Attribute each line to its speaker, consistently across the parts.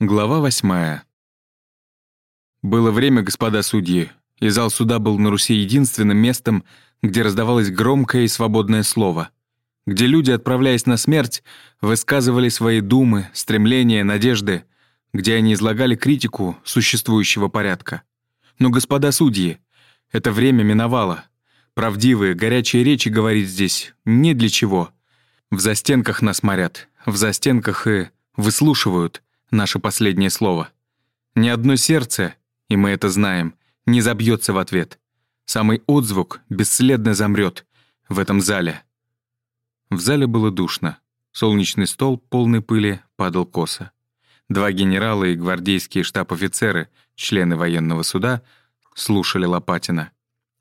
Speaker 1: Глава восьмая. Было время, господа судьи, и зал суда был на Руси единственным местом, где раздавалось громкое и свободное слово, где люди, отправляясь на смерть, высказывали свои думы, стремления, надежды, где они излагали критику существующего порядка. Но, господа судьи, это время миновало. Правдивые, горячие речи говорить здесь не для чего. В застенках нас морят, в застенках и выслушивают — наше последнее слово. Ни одно сердце, и мы это знаем, не забьется в ответ. Самый отзвук бесследно замрет в этом зале. В зале было душно. Солнечный стол, полный пыли, падал косо. Два генерала и гвардейские штаб-офицеры, члены военного суда, слушали Лопатина.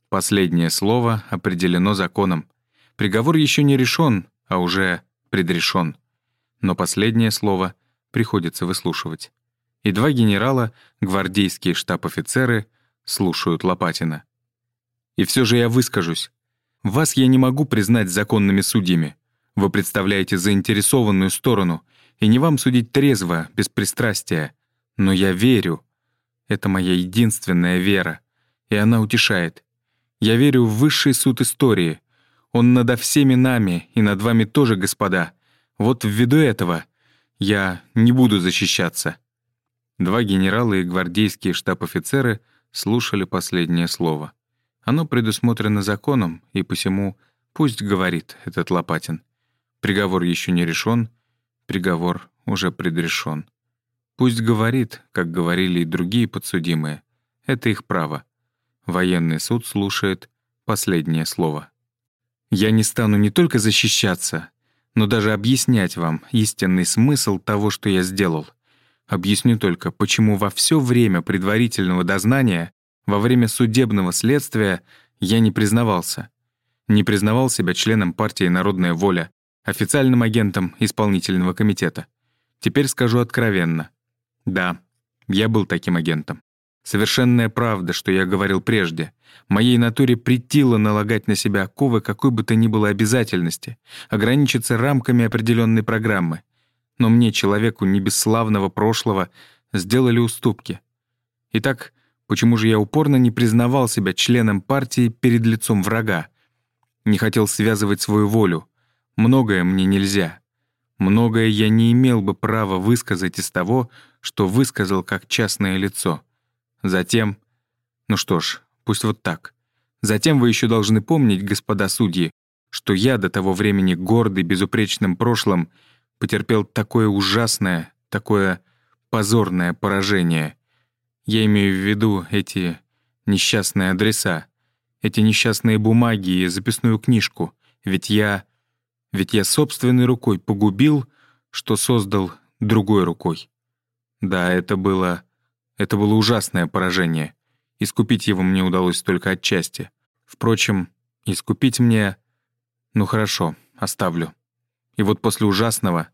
Speaker 1: Последнее слово определено законом. Приговор еще не решен, а уже предрешен. Но последнее слово приходится выслушивать. И два генерала, гвардейские штаб-офицеры, слушают Лопатина. И все же я выскажусь. Вас я не могу признать законными судьями. Вы представляете заинтересованную сторону, и не вам судить трезво, без пристрастия. Но я верю. Это моя единственная вера, и она утешает. Я верю в высший суд истории. Он надо всеми нами и над вами тоже, господа. Вот ввиду этого я не буду защищаться». Два генерала и гвардейские штаб-офицеры слушали последнее слово. Оно предусмотрено законом, и посему пусть говорит этот Лопатин. Приговор еще не решен, приговор уже предрешен. Пусть говорит, как говорили и другие подсудимые. Это их право. Военный суд слушает последнее слово. Я не стану не только защищаться, но даже объяснять вам истинный смысл того, что я сделал. Объясню только, почему во все время предварительного дознания, во время судебного следствия я не признавался. Не признавал себя членом партии «Народная воля», официальным агентом исполнительного комитета. Теперь скажу откровенно. Да, я был таким агентом. Совершенная правда, что я говорил прежде. Моей натуре претило налагать на себя оковы какой бы то ни было обязательности, ограничиться рамками определенной программы. Но мне, человеку не бесславного прошлого, сделали уступки. Итак, почему же я упорно не признавал себя членом партии перед лицом врага? Не хотел связывать свою волю. Многое мне нельзя. Многое я не имел бы права высказать из того, что высказал как частное лицо. Затем... Ну что ж, пусть вот так. Затем вы еще должны помнить, господа судьи, что я до того времени гордый безупречным прошлым потерпел такое ужасное, такое позорное поражение. Я имею в виду эти несчастные адреса, эти несчастные бумаги и записную книжку, ведь я... Ведь я собственной рукой погубил, что создал другой рукой. Да, это было это было ужасное поражение. Искупить его мне удалось только отчасти. Впрочем, искупить мне... Ну хорошо, оставлю. И вот после ужасного,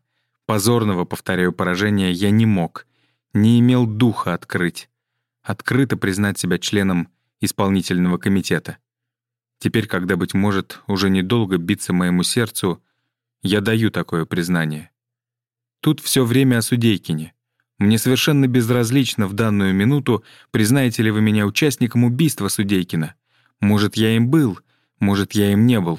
Speaker 1: позорного, повторяю, поражения я не мог, не имел духа открыть, открыто признать себя членом исполнительного комитета. Теперь, когда, быть может, уже недолго биться моему сердцу, я даю такое признание. Тут все время о Судейкине. Мне совершенно безразлично в данную минуту, признаете ли вы меня участником убийства Судейкина. Может, я им был, может, я им не был.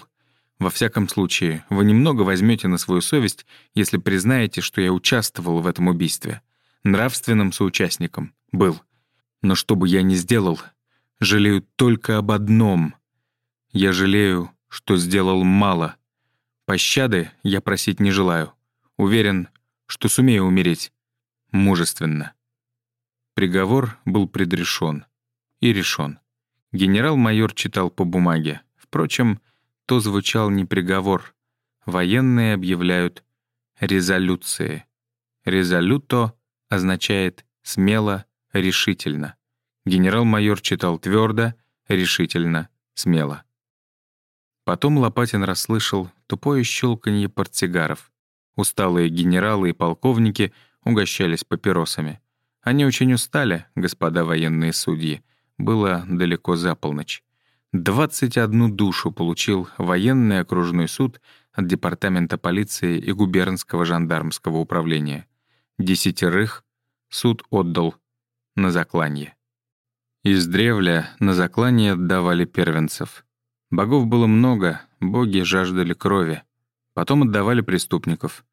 Speaker 1: Во всяком случае, вы немного возьмете на свою совесть, если признаете, что я участвовал в этом убийстве. Нравственным соучастником. Был. Но что бы я ни сделал, жалею только об одном. Я жалею, что сделал мало. Пощады я просить не желаю. Уверен, что сумею умереть мужественно. Приговор был предрешен и решен. Генерал-майор читал по бумаге. Впрочем, то звучал не приговор. Военные объявляют резолюции. Резолюто означает «смело», «решительно». Генерал-майор читал твердо, решительно, смело. Потом Лопатин расслышал тупое щелканье портсигаров. Усталые генералы и полковники — угощались папиросами. Они очень устали, господа военные судьи. Было далеко за полночь. 21 душу получил военный окружной суд от Департамента полиции и губернского жандармского управления. Десятерых суд отдал на закланье. Из древля на заклание отдавали первенцев. Богов было много, боги жаждали крови. Потом отдавали преступников.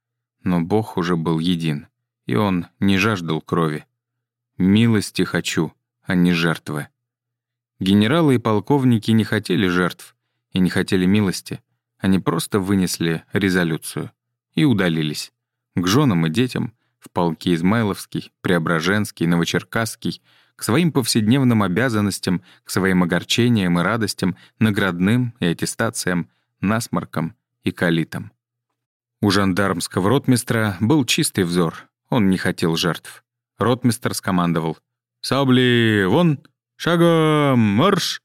Speaker 1: Но Бог уже был един, и он не жаждал крови. «Милости хочу, а не жертвы». Генералы и полковники не хотели жертв и не хотели милости. Они просто вынесли резолюцию и удалились. К женам и детям, в полки Измайловский, Преображенский, Новочеркасский, к своим повседневным обязанностям, к своим огорчениям и радостям, наградным и аттестациям, насморкам и калитам. У жандармского ротмистра был чистый взор, он не хотел жертв. Ротмистр скомандовал «Сабли вон! Шагом марш!»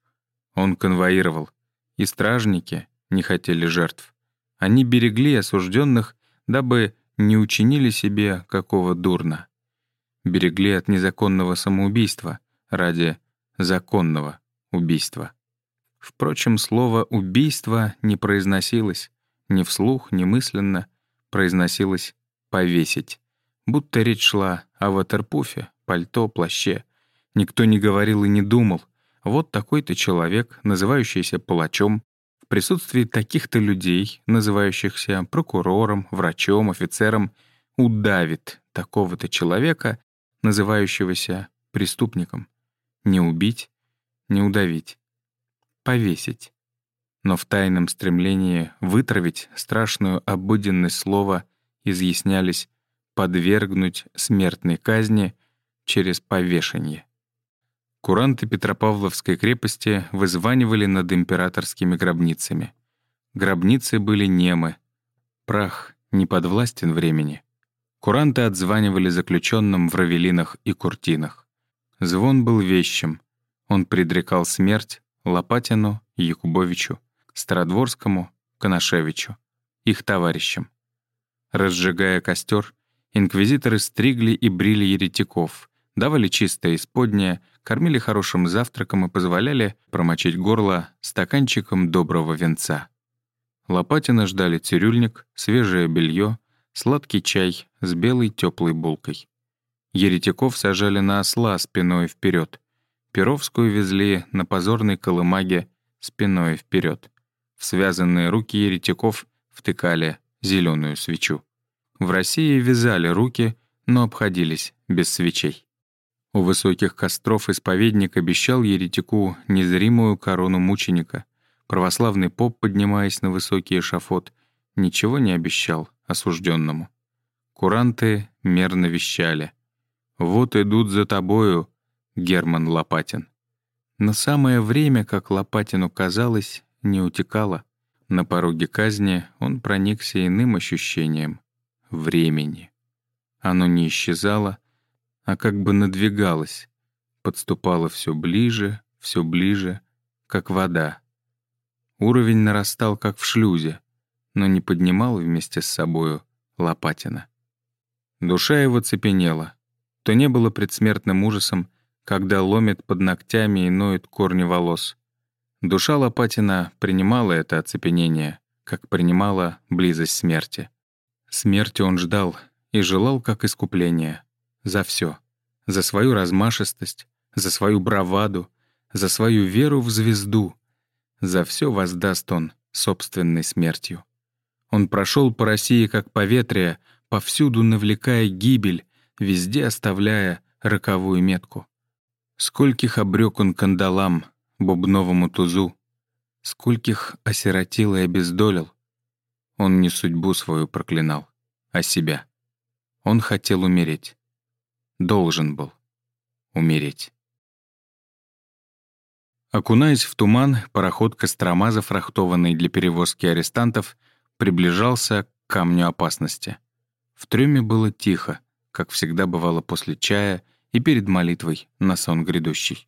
Speaker 1: Он конвоировал. И стражники не хотели жертв. Они берегли осужденных, дабы не учинили себе какого дурно. Берегли от незаконного самоубийства ради законного убийства. Впрочем, слово «убийство» не произносилось, ни вслух, ни мысленно, произносилось «повесить», будто речь шла о ватерпуфе, пальто, плаще. Никто не говорил и не думал. Вот такой-то человек, называющийся палачом, в присутствии таких-то людей, называющихся прокурором, врачом, офицером, удавит такого-то человека, называющегося преступником. Не убить, не удавить. Повесить. Но в тайном стремлении вытравить страшную обыденность слова изъяснялись подвергнуть смертной казни через повешение. Куранты Петропавловской крепости вызванивали над императорскими гробницами. Гробницы были немы. Прах не подвластен времени. Куранты отзванивали заключенным в равелинах и куртинах. Звон был вещим. Он предрекал смерть Лопатину, Якубовичу, Стародворскому, Коношевичу, их товарищам. Разжигая костер, инквизиторы стригли и брили еретиков, давали чистое исподнее, кормили хорошим завтраком и позволяли промочить горло стаканчиком доброго венца. Лопатина ждали цирюльник, свежее белье, сладкий чай с белой теплой булкой. Еретиков сажали на осла спиной вперед. Перовскую везли на позорной колымаге спиной вперед. В связанные руки еретиков втыкали зеленую свечу. В России вязали руки, но обходились без свечей. У высоких костров исповедник обещал еретику незримую корону мученика. Православный поп, поднимаясь на высокий эшафот, ничего не обещал осужденному. Куранты мерно вещали. «Вот идут за тобою, Герман Лопатин». Но самое время, как Лопатину казалось, не утекало. На пороге казни он проникся иным ощущением — времени. Оно не исчезало, а как бы надвигалось, подступало все ближе, все ближе, как вода. Уровень нарастал, как в шлюзе, но не поднимал вместе с собою Лопатина. Душа его цепенела. То не было предсмертным ужасом, когда ломит под ногтями и ноет корни волос. Душа Лопатина принимала это оцепенение, как принимала близость смерти. Смерти он ждал и желал как искупление. За все. За свою размашистость, за свою браваду, за свою веру в звезду. За все воздаст он собственной смертью. Он прошел по России как по ветре, повсюду навлекая гибель, везде оставляя роковую метку. Скольких обрек он кандалам, бубновому тузу, скольких осиротил и обездолил. Он не судьбу свою проклинал, а себя. Он хотел умереть. Должен был умереть. Окунаясь в туман, пароход Кострома, зафрахтованный для перевозки арестантов, приближался к камню опасности. В трюме было тихо, как всегда бывало после чая и перед молитвой на сон грядущий.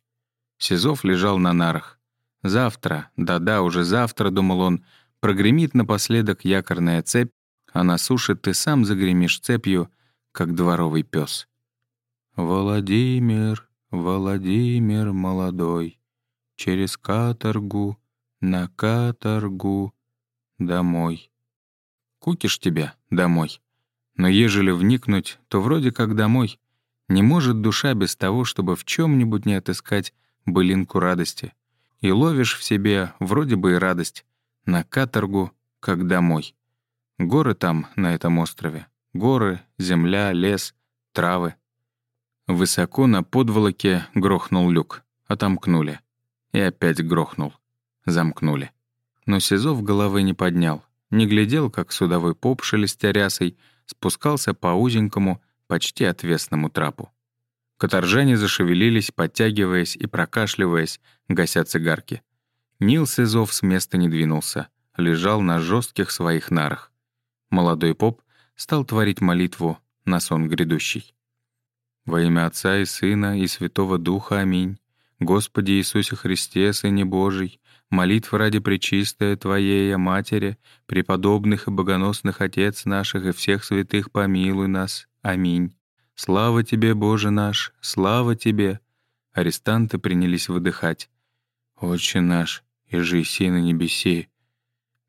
Speaker 1: Сизов лежал на нарах. Завтра, да-да, уже завтра, думал он, прогремит напоследок якорная цепь, а на суше ты сам загремишь цепью, как дворовый пес. Владимир, Владимир молодой, через каторгу, на каторгу, домой. Кукиш тебя домой. Но ежели вникнуть, то вроде как домой. Не может душа без того, чтобы в чем нибудь не отыскать былинку радости. И ловишь в себе вроде бы и радость. На каторгу, как домой. Горы там, на этом острове. Горы, земля, лес, травы. Высоко на подволоке грохнул люк. Отомкнули. И опять грохнул. Замкнули. Но Сизов головы не поднял. Не глядел, как судовой поп, шелестя рясой, спускался по узенькому, почти отвесному трапу. Каторжане зашевелились, подтягиваясь и прокашливаясь, гася цигарки. Нил Сизов с места не двинулся, лежал на жестких своих нарах. Молодой поп стал творить молитву на сон грядущий. «Во имя Отца и Сына и Святого Духа. Аминь. Господи Иисусе Христе, Сыне Божий, молитва ради Пречистая Твоей, Матери, преподобных и богоносных Отец наших и всех святых помилуй нас. Аминь. Слава Тебе, Боже наш, слава Тебе!» Арестанты принялись выдыхать. «Отче наш, и си на небеси!»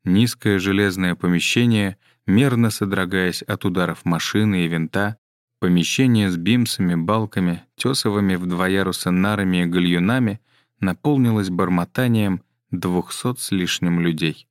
Speaker 1: Низкое железное помещение, мерно содрогаясь от ударов машины и винта, помещение с бимсами, балками, тесовыми в два яруса нарами и гальюнами наполнилось бормотанием двухсот с лишним людей.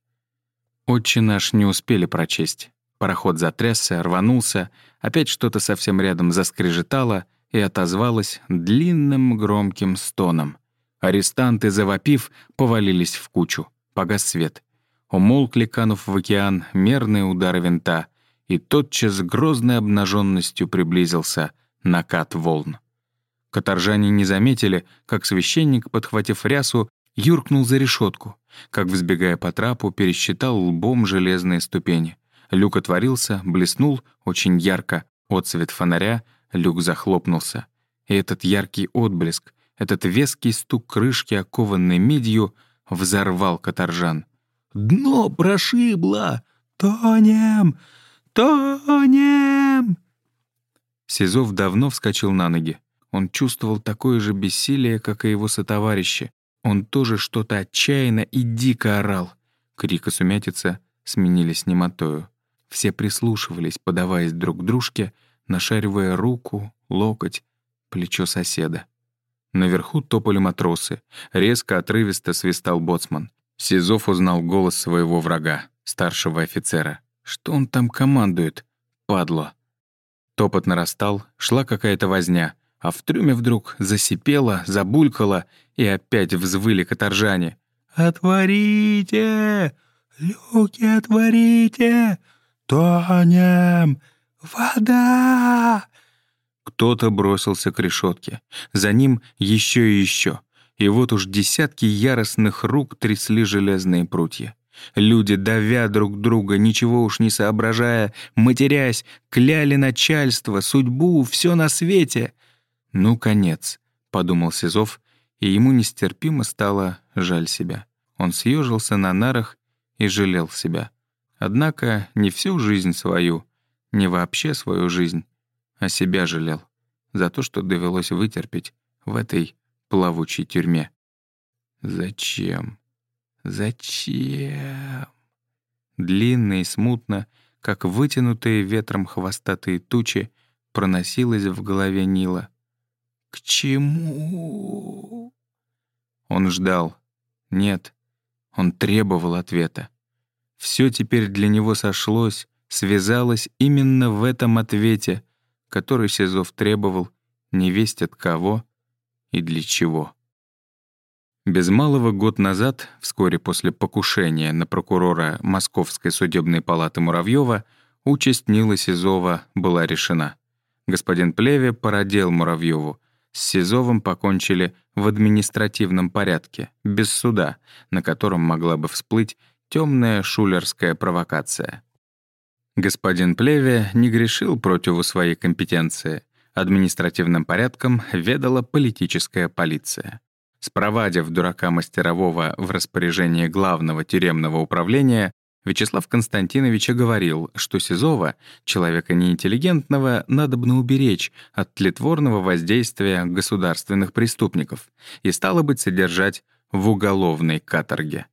Speaker 1: «Отче наш» не успели прочесть. Пароход затрясся, рванулся, опять что-то совсем рядом заскрежетало и отозвалось длинным громким стоном. Арестанты, завопив, повалились в кучу. Погас свет. Умолкли, канув в океан, мерные удары винта, и тотчас с грозной обнаженностью приблизился накат волн. Каторжане не заметили, как священник, подхватив рясу, юркнул за решетку, как, взбегая по трапу, пересчитал лбом железные ступени. Люк отворился, блеснул очень ярко. Отцвет фонаря, люк захлопнулся. И этот яркий отблеск, этот веский стук крышки, окованной медью, взорвал каторжан. «Дно прошибло! Тонем! Тонем!» Сизов давно вскочил на ноги. Он чувствовал такое же бессилие, как и его сотоварищи. Он тоже что-то отчаянно и дико орал. Крик и сумятица сменились немотою. Все прислушивались, подаваясь друг к дружке, нашаривая руку, локоть, плечо соседа. Наверху топали матросы. Резко, отрывисто свистал боцман. Сизов узнал голос своего врага, старшего офицера. Что он там командует? Падло. Топот нарастал, шла какая-то возня, а в трюме вдруг засипело, забулькало, и опять взвыли каторжане. «Отворите! Люки отворите! «Тонем! Вода!» Кто-то бросился к решетке. За ним еще и еще. И вот уж десятки яростных рук трясли железные прутья. Люди, давя друг друга, ничего уж не соображая, матерясь, кляли начальство, судьбу, все на свете. «Ну, конец», — подумал Сизов, и ему нестерпимо стало жаль себя. Он съежился на нарах и жалел себя. Однако не всю жизнь свою, не вообще свою жизнь, а себя жалел за то, что довелось вытерпеть в этой плавучей тюрьме. Зачем? Зачем? Длинно и смутно, как вытянутые ветром хвостатые тучи, проносилось в голове Нила. К чему? Он ждал. Нет, он требовал ответа. Все теперь для него сошлось, связалось именно в этом ответе, который Сизов требовал, не весть от кого и для чего. Без малого год назад, вскоре после покушения на прокурора Московской судебной палаты Муравьева, участь Нила Сизова была решена. Господин Плеве породел Муравьеву. С Сизовым покончили в административном порядке, без суда, на котором могла бы всплыть Темная шулерская провокация. Господин Плеве не грешил против своей компетенции. Административным порядком ведала политическая полиция. Спровадив дурака мастерового в распоряжение главного тюремного управления, Вячеслав Константинович говорил, что Сизова, человека неинтеллигентного, надобно уберечь от тлетворного воздействия государственных преступников и стало быть содержать в уголовной каторге.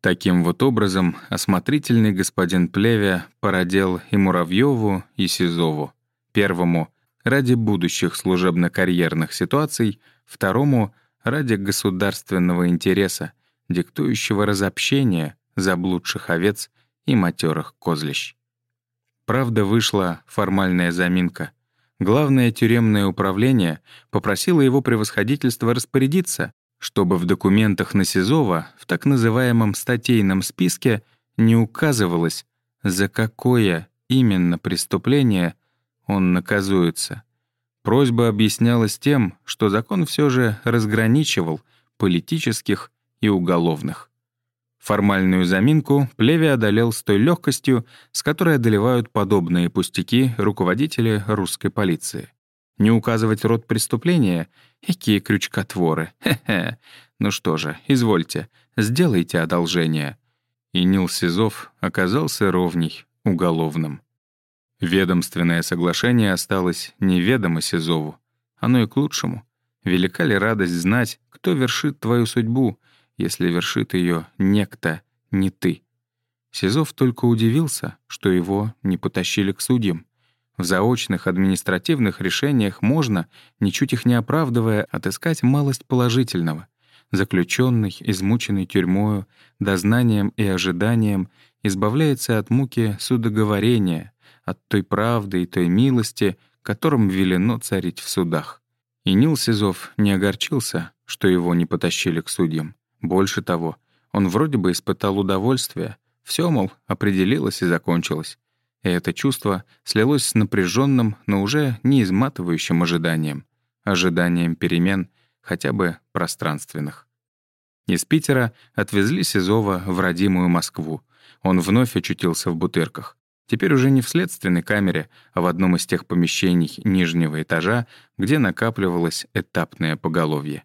Speaker 1: Таким вот образом осмотрительный господин Плевя породел и Муравьеву, и Сизову. Первому ради будущих служебно-карьерных ситуаций, второму — ради государственного интереса, диктующего разобщение заблудших овец и матерых козлищ. Правда, вышла формальная заминка. Главное тюремное управление попросило его превосходительство распорядиться, чтобы в документах на Сизова в так называемом статейном списке не указывалось, за какое именно преступление он наказуется. Просьба объяснялась тем, что закон все же разграничивал политических и уголовных. Формальную заминку Плеви одолел с той легкостью, с которой одолевают подобные пустяки руководители русской полиции. Не указывать род преступления? Какие крючкотворы. Хе-хе. Ну что же, извольте, сделайте одолжение. И Нил Сизов оказался ровней уголовным. Ведомственное соглашение осталось неведомо Сизову. Оно и к лучшему. Велика ли радость знать, кто вершит твою судьбу, если вершит ее некто, не ты. Сизов только удивился, что его не потащили к судьям. В заочных административных решениях можно, ничуть их не оправдывая, отыскать малость положительного. Заключенный, измученный тюрьмою, дознанием и ожиданием, избавляется от муки судоговорения, от той правды и той милости, которым велено царить в судах. И Нил Сизов не огорчился, что его не потащили к судьям. Больше того, он вроде бы испытал удовольствие. Все, мол, определилось и закончилось. И это чувство слилось с напряженным, но уже не изматывающим ожиданием. Ожиданием перемен, хотя бы пространственных. Из Питера отвезли Сизова в родимую Москву. Он вновь очутился в Бутырках. Теперь уже не в следственной камере, а в одном из тех помещений нижнего этажа, где накапливалось этапное поголовье.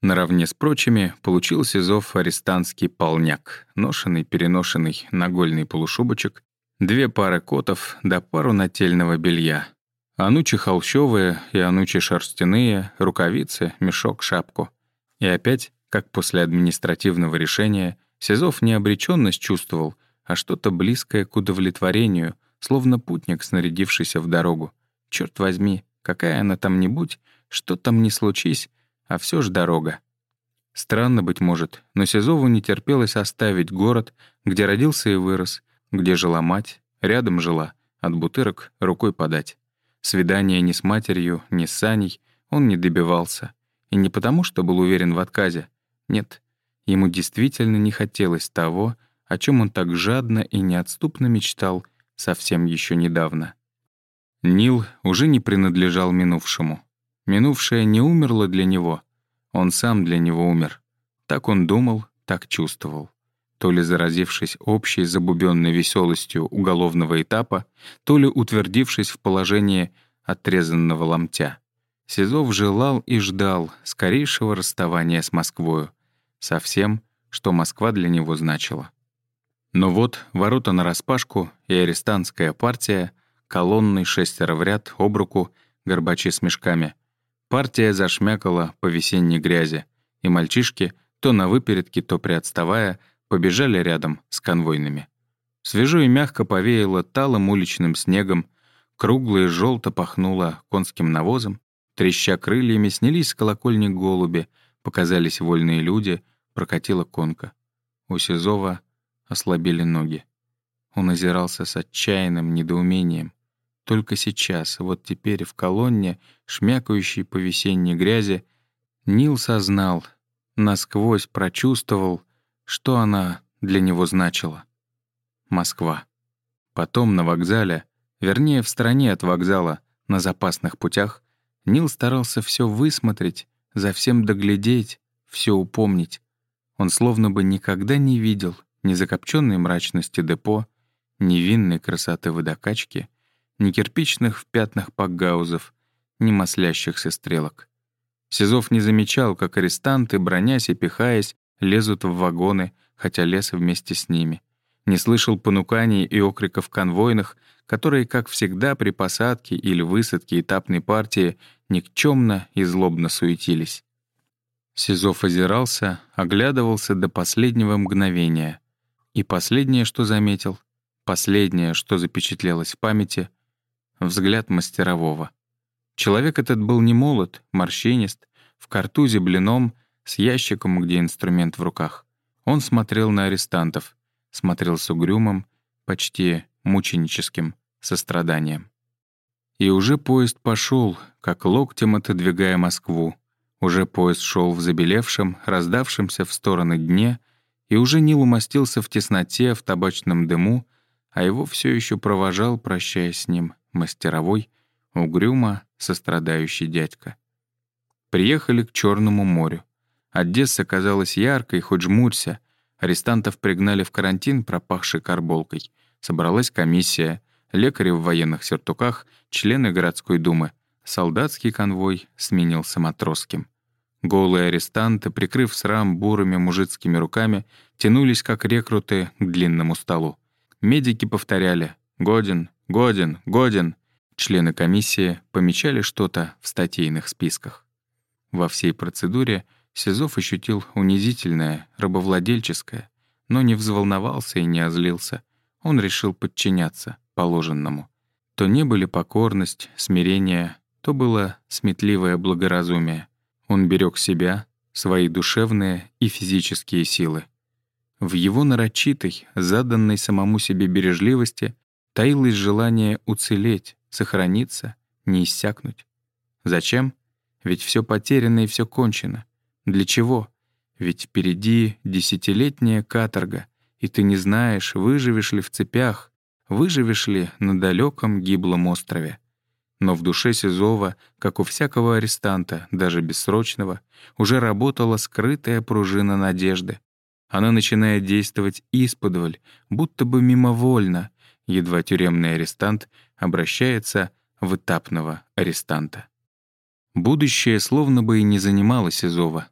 Speaker 1: Наравне с прочими получил Сизов арестантский полняк, ношенный-переношенный нагольный полушубочек, две пары котов да пару нательного белья. Анучи холщовые и анучи шерстяные, рукавицы, мешок, шапку. И опять, как после административного решения, Сизов не обречённость чувствовал, а что-то близкое к удовлетворению, словно путник, снарядившийся в дорогу. Черт возьми, какая она там ни будь, что там ни случись, а все ж дорога. Странно, быть может, но Сизову не терпелось оставить город, где родился и вырос, где жила мать, рядом жила, от бутырок рукой подать. Свидания ни с матерью, ни с Саней он не добивался. И не потому, что был уверен в отказе. Нет, ему действительно не хотелось того, о чем он так жадно и неотступно мечтал совсем еще недавно. Нил уже не принадлежал минувшему. Минувшее не умерло для него, он сам для него умер. Так он думал, так чувствовал. То ли заразившись общей забубенной веселостью уголовного этапа, то ли утвердившись в положении отрезанного ломтя. Сизов желал и ждал скорейшего расставания с Москвою, со всем, что Москва для него значила. Но вот ворота нараспашку и арестантская партия, колонной шестеро в ряд, об руку, горбачи с мешками — Партия зашмякала по весенней грязи, и мальчишки, то на выпередке, то приотставая, побежали рядом с конвойными. Свежо и мягко повеяло талым уличным снегом, кругло и желто пахнуло конским навозом, треща крыльями снялись с колокольни голуби, показались вольные люди, прокатила конка. У Сизова ослабели ноги. Он озирался с отчаянным недоумением. Только сейчас, вот теперь в колонне, шмякающей по весенней грязи, Нил сознал, насквозь прочувствовал, что она для него значила. Москва. Потом на вокзале, вернее, в стороне от вокзала, на запасных путях, Нил старался все высмотреть, за всем доглядеть, все упомнить. Он словно бы никогда не видел ни закопченной мрачности депо, ни винной красоты водокачки — ни кирпичных в пятнах пакгаузов, ни маслящихся стрелок. Сизов не замечал, как арестанты, бронясь и пихаясь, лезут в вагоны, хотя лез вместе с ними. Не слышал понуканий и окриков конвойных, которые, как всегда, при посадке или высадке этапной партии никчемно и злобно суетились. Сизов озирался, оглядывался до последнего мгновения. И последнее, что заметил, последнее, что запечатлелось в памяти, взгляд мастерового. Человек этот был не молод, морщинист, в картузе блином, с ящиком, где инструмент в руках. Он смотрел на арестантов, смотрел с угрюмым, почти мученическим состраданием. И уже поезд пошел, как локтем отодвигая Москву. Уже поезд шел в забелевшем, раздавшемся в стороны дне, и уже Нил умостился в тесноте, в табачном дыму, а его все еще провожал, прощаясь с ним, мастеровой, угрюмо сострадающий дядька. Приехали к Черному морю. Одесса казалась яркой, хоть жмурься. Арестантов пригнали в карантин, пропахший карболкой. Собралась комиссия, лекари в военных сюртуках, члены городской думы. Солдатский конвой сменился матросским. Голые арестанты, прикрыв срам бурыми мужицкими руками, тянулись, как рекруты, к длинному столу. Медики повторяли «Годен, годен, годен». Члены комиссии помечали что-то в статейных списках. Во всей процедуре Сизов ощутил унизительное, рабовладельческое, но не взволновался и не озлился. Он решил подчиняться положенному. То не были покорность, смирение, то было сметливое благоразумие. Он берег себя, свои душевные и физические силы. В его нарочитой, заданной самому себе бережливости таилось желание уцелеть, сохраниться, не иссякнуть. Зачем? Ведь все потеряно и все кончено. Для чего? Ведь впереди десятилетняя каторга, и ты не знаешь, выживешь ли в цепях, выживешь ли на далеком гиблом острове. Но в душе Сизова, как у всякого арестанта, даже бессрочного, уже работала скрытая пружина надежды. Она начинает действовать исподволь, будто бы мимовольно, едва тюремный арестант обращается в этапного арестанта. Будущее словно бы и не занимало Сизова.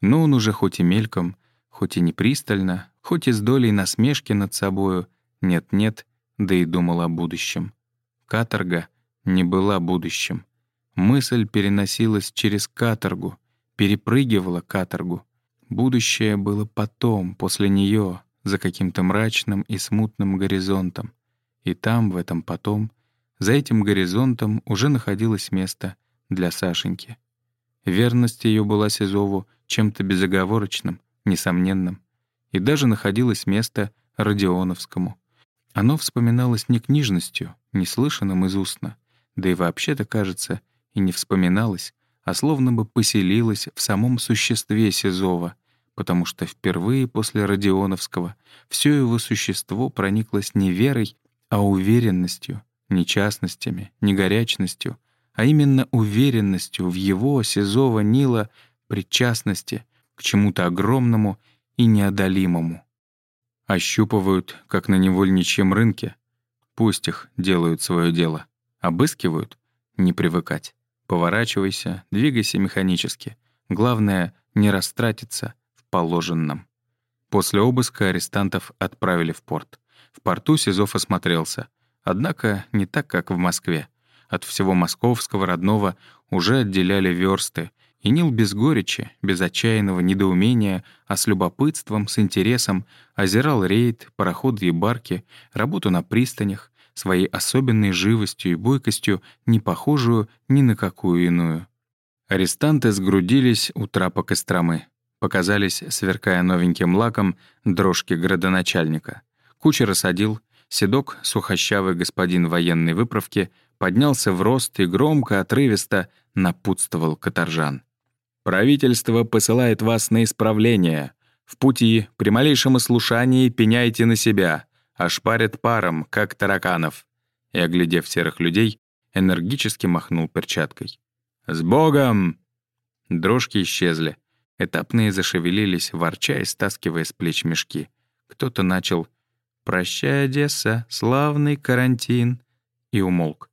Speaker 1: Но он уже хоть и мельком, хоть и не пристально, хоть и с долей насмешки над собою, нет-нет, да и думал о будущем. Каторга не была будущим. Мысль переносилась через каторгу, перепрыгивала каторгу. Будущее было потом, после нее, за каким-то мрачным и смутным горизонтом. И там, в этом потом, за этим горизонтом уже находилось место — для Сашеньки. Верность ее была Сизову чем-то безоговорочным, несомненным. И даже находилось место Родионовскому. Оно вспоминалось не книжностью, не слышанным из устно, да и вообще-то, кажется, и не вспоминалось, а словно бы поселилось в самом существе Сизова, потому что впервые после Родионовского все его существо прониклось не верой, а уверенностью, не частностями, не горячностью, а именно уверенностью в его, Сизова Нила, причастности к чему-то огромному и неодолимому. Ощупывают, как на невольничьем рынке. Пусть их делают свое дело. Обыскивают — не привыкать. Поворачивайся, двигайся механически. Главное — не растратиться в положенном. После обыска арестантов отправили в порт. В порту Сизов осмотрелся. Однако не так, как в Москве. От всего московского родного уже отделяли версты, и Нил без горечи, без отчаянного недоумения, а с любопытством, с интересом озирал рейд, пароходы и барки, работу на пристанях, своей особенной живостью и бойкостью, не похожую ни на какую иную. Арестанты сгрудились у трапа Костромы. Показались, сверкая новеньким лаком, дрожки градоначальника. Кучер осадил, седок, сухощавый господин военной выправки, поднялся в рост и громко, отрывисто напутствовал каторжан. «Правительство посылает вас на исправление. В пути, при малейшем ослушании, пеняйте на себя, ошпарят паром, как тараканов». И, оглядев серых людей, энергически махнул перчаткой. «С Богом!» Дрожки исчезли. Этапные зашевелились, ворча и стаскивая с плеч мешки. Кто-то начал «Прощай, Одесса, славный карантин» и умолк.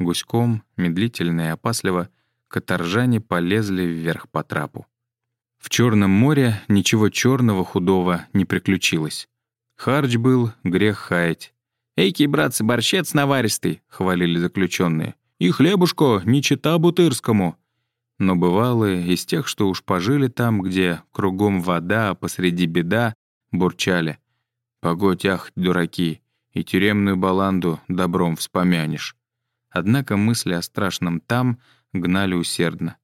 Speaker 1: Гуськом, медлительно и опасливо, каторжане полезли вверх по трапу. В Черном море ничего черного худого не приключилось. Харч был, грех хаять. «Эйки, братцы, борщец наваристый!» — хвалили заключенные. «И хлебушко, не чита бутырскому!» Но бывалые, из тех, что уж пожили там, где кругом вода, а посреди беда, бурчали. «Погодь, ах, дураки, и тюремную баланду добром вспомянешь». Однако мысли о страшном там гнали усердно.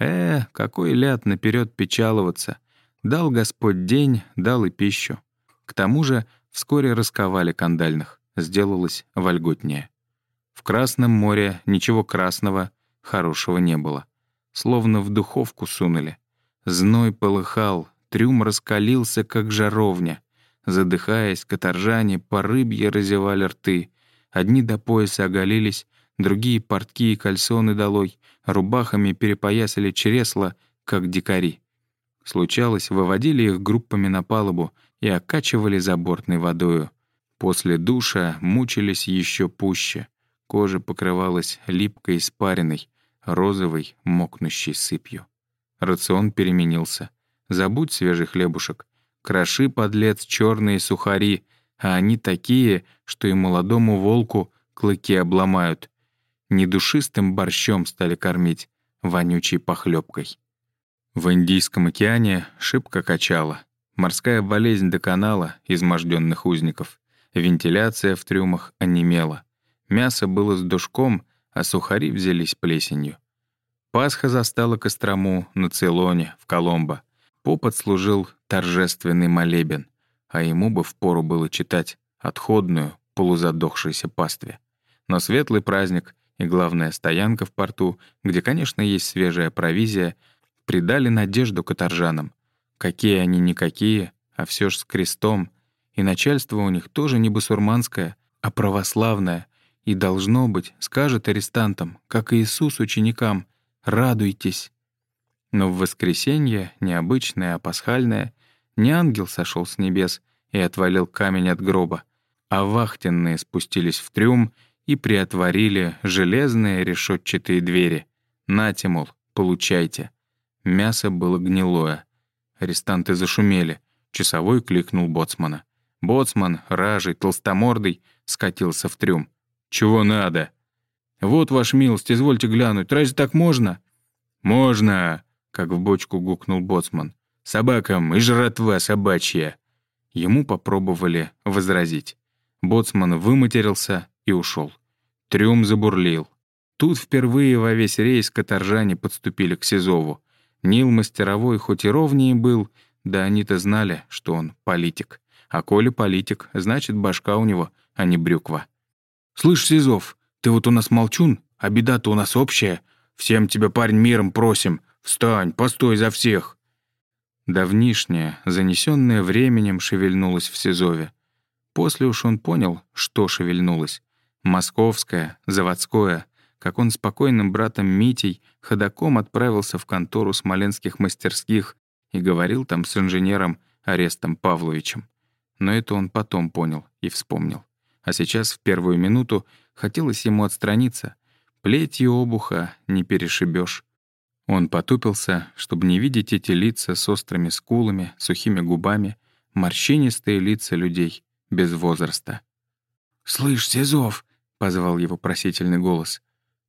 Speaker 1: Э, какой ляд наперед печаловаться. Дал Господь день, дал и пищу. К тому же вскоре расковали кандальных, сделалось вольготнее. В Красном море ничего красного, хорошего не было. Словно в духовку сунули. Зной полыхал, трюм раскалился, как жаровня. Задыхаясь, каторжане по рыбье разевали рты. Одни до пояса оголились, другие портки и кальсоны долой, рубахами перепоясали чресла, как дикари. Случалось, выводили их группами на палубу и окачивали забортной водою. После душа мучились еще пуще. Кожа покрывалась липкой испариной, розовой, мокнущей сыпью. Рацион переменился. Забудь свежий хлебушек. Кроши, подлец, черные сухари, а они такие, что и молодому волку клыки обломают. Недушистым борщом стали кормить, вонючей похлебкой. В Индийском океане шибко качало. Морская болезнь до канала изможденных узников. Вентиляция в трюмах онемела. Мясо было с душком, а сухари взялись плесенью. Пасха застала Кострому на Цейлоне, в Коломбо. Поп служил торжественный молебен, а ему бы впору было читать отходную, полузадохшейся пастве. Но светлый праздник и главная стоянка в порту, где, конечно, есть свежая провизия, придали надежду каторжанам. Какие они никакие, а все ж с крестом. И начальство у них тоже не басурманское, а православное. И должно быть, скажет арестантам, как Иисус ученикам, радуйтесь. Но в воскресенье, необычное, а пасхальное, не ангел сошел с небес и отвалил камень от гроба, а вахтенные спустились в трюм и приотворили железные решетчатые двери. Нате, мол, получайте. Мясо было гнилое. Арестанты зашумели. Часовой кликнул боцмана. Боцман, ражий, толстомордый, скатился в трюм. «Чего надо?» «Вот, ваш милость, извольте глянуть, разве так можно?» «Можно!» — как в бочку гукнул боцман. «Собакам и жратва собачья!» Ему попробовали возразить. Боцман выматерился и ушел. Трюм забурлил. Тут впервые во весь рейс каторжане подступили к Сизову. Нил мастеровой хоть и ровнее был, да они-то знали, что он политик. А коли политик, значит, башка у него, а не брюква. «Слышь, Сизов, ты вот у нас молчун, а беда-то у нас общая. Всем тебя, парень, миром просим. Встань, постой за всех!» Давнишнее, занесенное временем, шевельнулось в Сизове. После уж он понял, что шевельнулось. Московское, заводское, как он спокойным братом Митей ходаком отправился в контору смоленских мастерских и говорил там с инженером Арестом Павловичем. Но это он потом понял и вспомнил. А сейчас, в первую минуту, хотелось ему отстраниться. Плетью обуха не перешибешь. Он потупился, чтобы не видеть эти лица с острыми скулами, сухими губами, морщинистые лица людей без возраста. «Слышь, Сизов!» — позвал его просительный голос.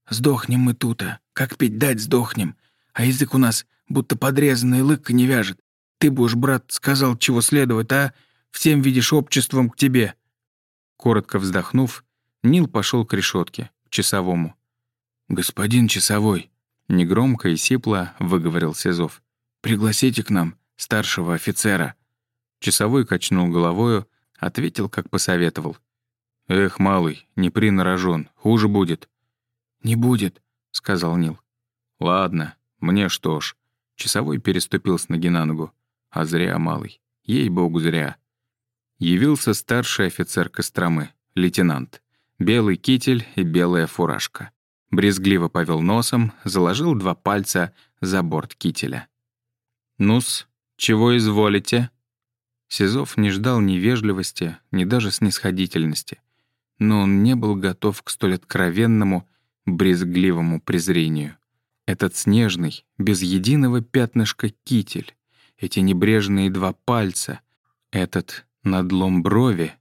Speaker 1: Сдохнем мы тута. Как пить дать сдохнем. А язык у нас будто подрезанный лык не вяжет. Ты бы уж, брат, сказал, чего следовать, а? Всем видишь обществом к тебе». Коротко вздохнув, Нил пошел к решетке, к часовому. «Господин часовой», — негромко и сипло выговорил Сизов, «пригласите к нам старшего офицера». Часовой качнул головою, ответил, как посоветовал. «Эх, малый, не принарожен, хуже будет. «Не будет», — сказал Нил. «Ладно, мне что ж». Часовой переступил с ноги на ногу. А зря, малый. Ей-богу, зря. Явился старший офицер Костромы, лейтенант. Белый китель и белая фуражка. Брезгливо повел носом, заложил два пальца за борт кителя. «Ну-с, чего изволите?» Сизов не ждал ни вежливости, ни даже снисходительности. Но он не был готов к столь откровенному брезгливому презрению. Этот снежный, без единого пятнышка китель, эти небрежные два пальца, этот надлом брови.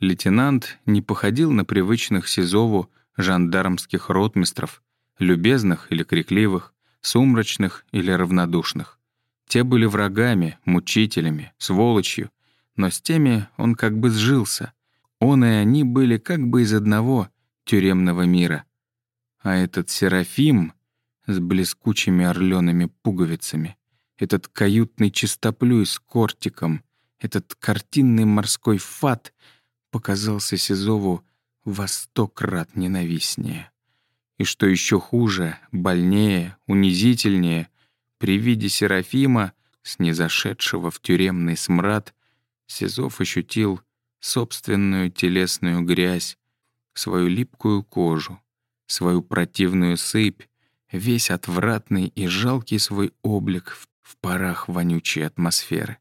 Speaker 1: Лейтенант не походил на привычных Сизову жандармских ротмистров, любезных или крикливых, сумрачных или равнодушных. Те были врагами, мучителями, сволочью, но с теми он как бы сжился. Он и они были как бы из одного тюремного мира — а этот Серафим с блескучими орлеными пуговицами, этот каютный чистоплюй с кортиком, этот картинный морской фат показался Сизову во сто крат ненавистнее. И что еще хуже, больнее, унизительнее, при виде Серафима, снизошедшего в тюремный смрад, Сизов ощутил собственную телесную грязь, свою липкую кожу, свою противную сыпь, весь отвратный и жалкий свой облик в парах вонючей атмосферы.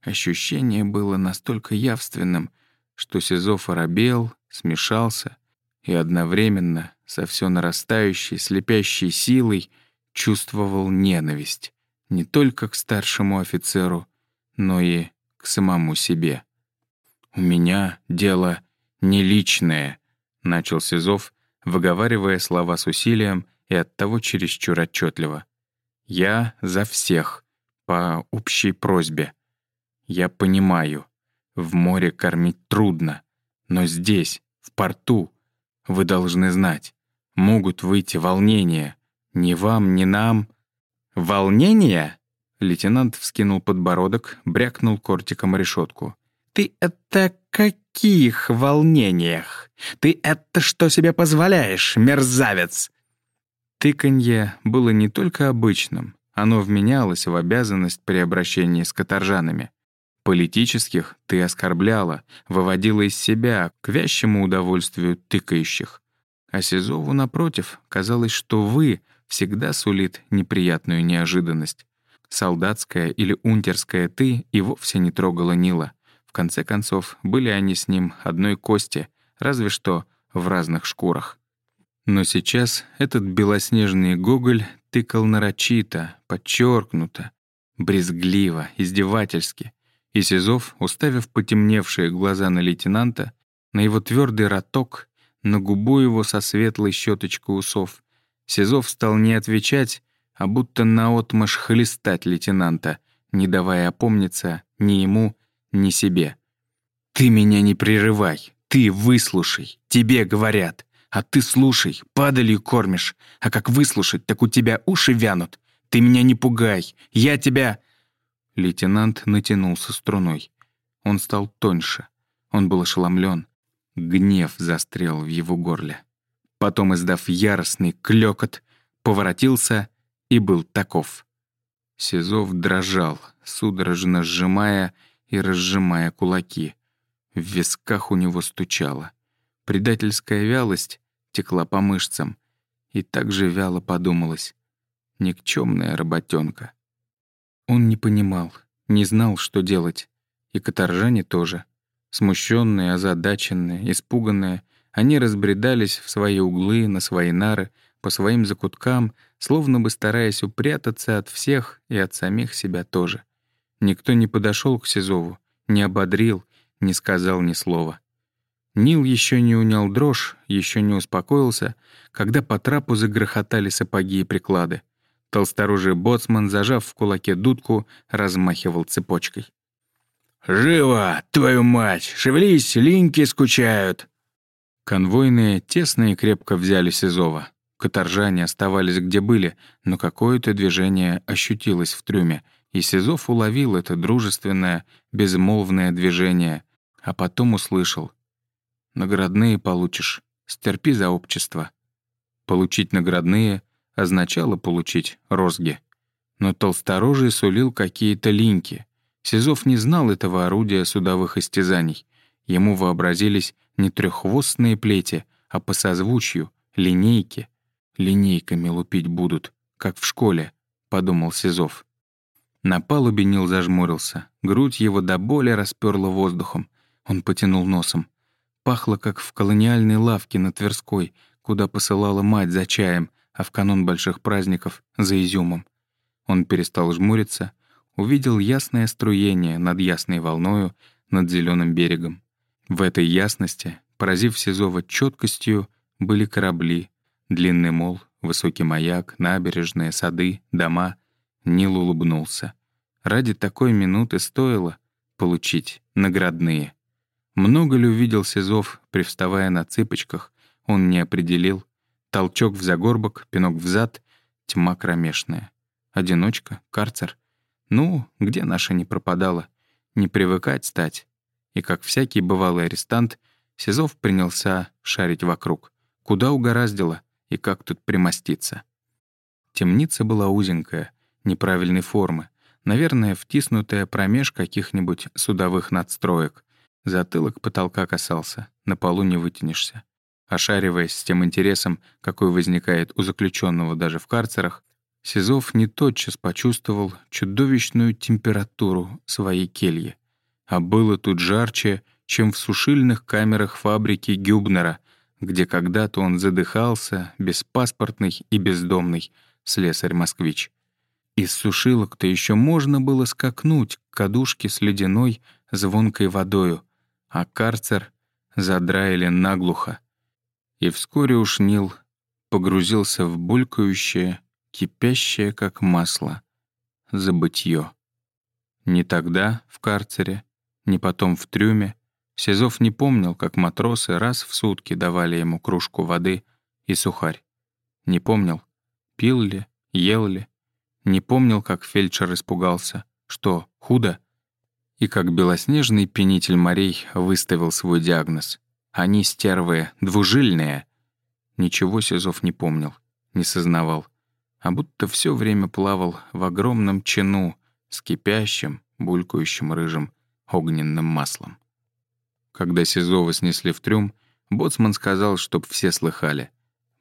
Speaker 1: Ощущение было настолько явственным, что Сизов оробел, смешался и одновременно со все нарастающей, слепящей силой чувствовал ненависть не только к старшему офицеру, но и к самому себе. «У меня дело не личное», — начал Сизов, выговаривая слова с усилием и оттого чересчур отчетливо. «Я за всех, по общей просьбе. Я понимаю, в море кормить трудно, но здесь, в порту, вы должны знать, могут выйти волнения. Ни вам, ни нам. Волнения? Лейтенант вскинул подбородок, брякнул кортиком решетку. «Ты это каких волнениях? Ты это что себе позволяешь, мерзавец?» Тыканье было не только обычным, оно вменялось в обязанность при обращении с каторжанами. Политических ты оскорбляла, выводила из себя к вящему удовольствию тыкающих. А Сизову, напротив, казалось, что «вы» всегда сулит неприятную неожиданность. Солдатская или унтерская «ты» и вовсе не трогала Нила. В конце концов, были они с ним одной кости, разве что в разных шкурах. Но сейчас этот белоснежный гоголь тыкал нарочито, подчеркнуто, брезгливо, издевательски. И Сизов, уставив потемневшие глаза на лейтенанта, на его твердый роток, на губу его со светлой щеточкой усов, Сизов стал не отвечать, а будто наотмашь хлестать лейтенанта, не давая опомниться ни ему, ни себе. «Ты меня не прерывай, ты выслушай, тебе говорят. А ты слушай, падалью кормишь. А как выслушать, так у тебя уши вянут. Ты меня не пугай, я тебя...» Лейтенант натянулся струной. Он стал тоньше. Он был ошеломлен. Гнев застрял в его горле. Потом, издав яростный клёкот, поворотился и был таков. Сизов дрожал, судорожно сжимая и разжимая кулаки. В висках у него стучало. Предательская вялость текла по мышцам. И так же вяло подумалось. Никчемная работенка. Он не понимал, не знал, что делать. И каторжане тоже. Смущенные, озадаченные, испуганные, они разбредались в свои углы, на свои нары, по своим закуткам, словно бы стараясь упрятаться от всех и от самих себя тоже. Никто не подошел к Сизову, не ободрил, не сказал ни слова. Нил еще не унял дрожь, еще не успокоился, когда по трапу загрохотали сапоги и приклады. Толсторожий боцман, зажав в кулаке дудку, размахивал цепочкой. «Живо, твою мать! Шевелись, линьки скучают!» Конвойные тесно и крепко взяли Сизова. Каторжане оставались где были, но какое-то движение ощутилось в трюме, и Сизов уловил это дружественное, безмолвное движение, а потом услышал — Наградные получишь. Стерпи за общество. Получить наградные означало получить розги. Но толсторожий сулил какие-то линьки. Сизов не знал этого орудия судовых истязаний. Ему вообразились не треххвостные плети, а по созвучью — линейки. Линейками лупить будут, как в школе, — подумал Сизов. На палубе Нил зажмурился. Грудь его до боли расперла воздухом. Он потянул носом. Пахло, как в колониальной лавке на Тверской, куда посылала мать за чаем, а в канун больших праздников — за изюмом. Он перестал жмуриться, увидел ясное струение над ясной волною, над зеленым берегом. В этой ясности, поразив Сизова четкостью, были корабли, длинный мол, высокий маяк, набережные, сады, дома. Нил улыбнулся. Ради такой минуты стоило получить наградные. Много ли увидел Сизов, привставая на цыпочках, он не определил. Толчок в загорбок, пинок в зад, тьма кромешная. Одиночка, карцер. Ну, где наша не пропадала? Не привыкать стать. И как всякий бывалый арестант, Сизов принялся шарить вокруг. Куда угораздило и как тут примоститься? Темница была узенькая, неправильной формы, наверное, втиснутая промеж каких-нибудь судовых надстроек. Затылок потолка касался, на полу не вытянешься. Ошариваясь с тем интересом, какой возникает у заключенного даже в карцерах, Сизов не тотчас почувствовал чудовищную температуру своей кельи. А было тут жарче, чем в сушильных камерах фабрики Гюбнера, где когда-то он задыхался, беспаспортный и бездомный, слесарь-москвич. Из сушилок-то еще можно было скакнуть к кадушке с ледяной, звонкой водою, а карцер задраили наглухо. И вскоре уж Нил погрузился в булькающее, кипящее, как масло, забытье. Ни тогда, в карцере, ни потом в трюме, Сизов не помнил, как матросы раз в сутки давали ему кружку воды и сухарь. Не помнил, пил ли, ел ли. Не помнил, как фельдшер испугался. Что, худо? И как белоснежный пенитель морей выставил свой диагноз. Они стервы, двужильные. Ничего Сизов не помнил, не сознавал а будто все время плавал в огромном чину с кипящим, булькающим рыжим огненным маслом. Когда Сизова снесли в трюм, боцман сказал, чтоб все слыхали.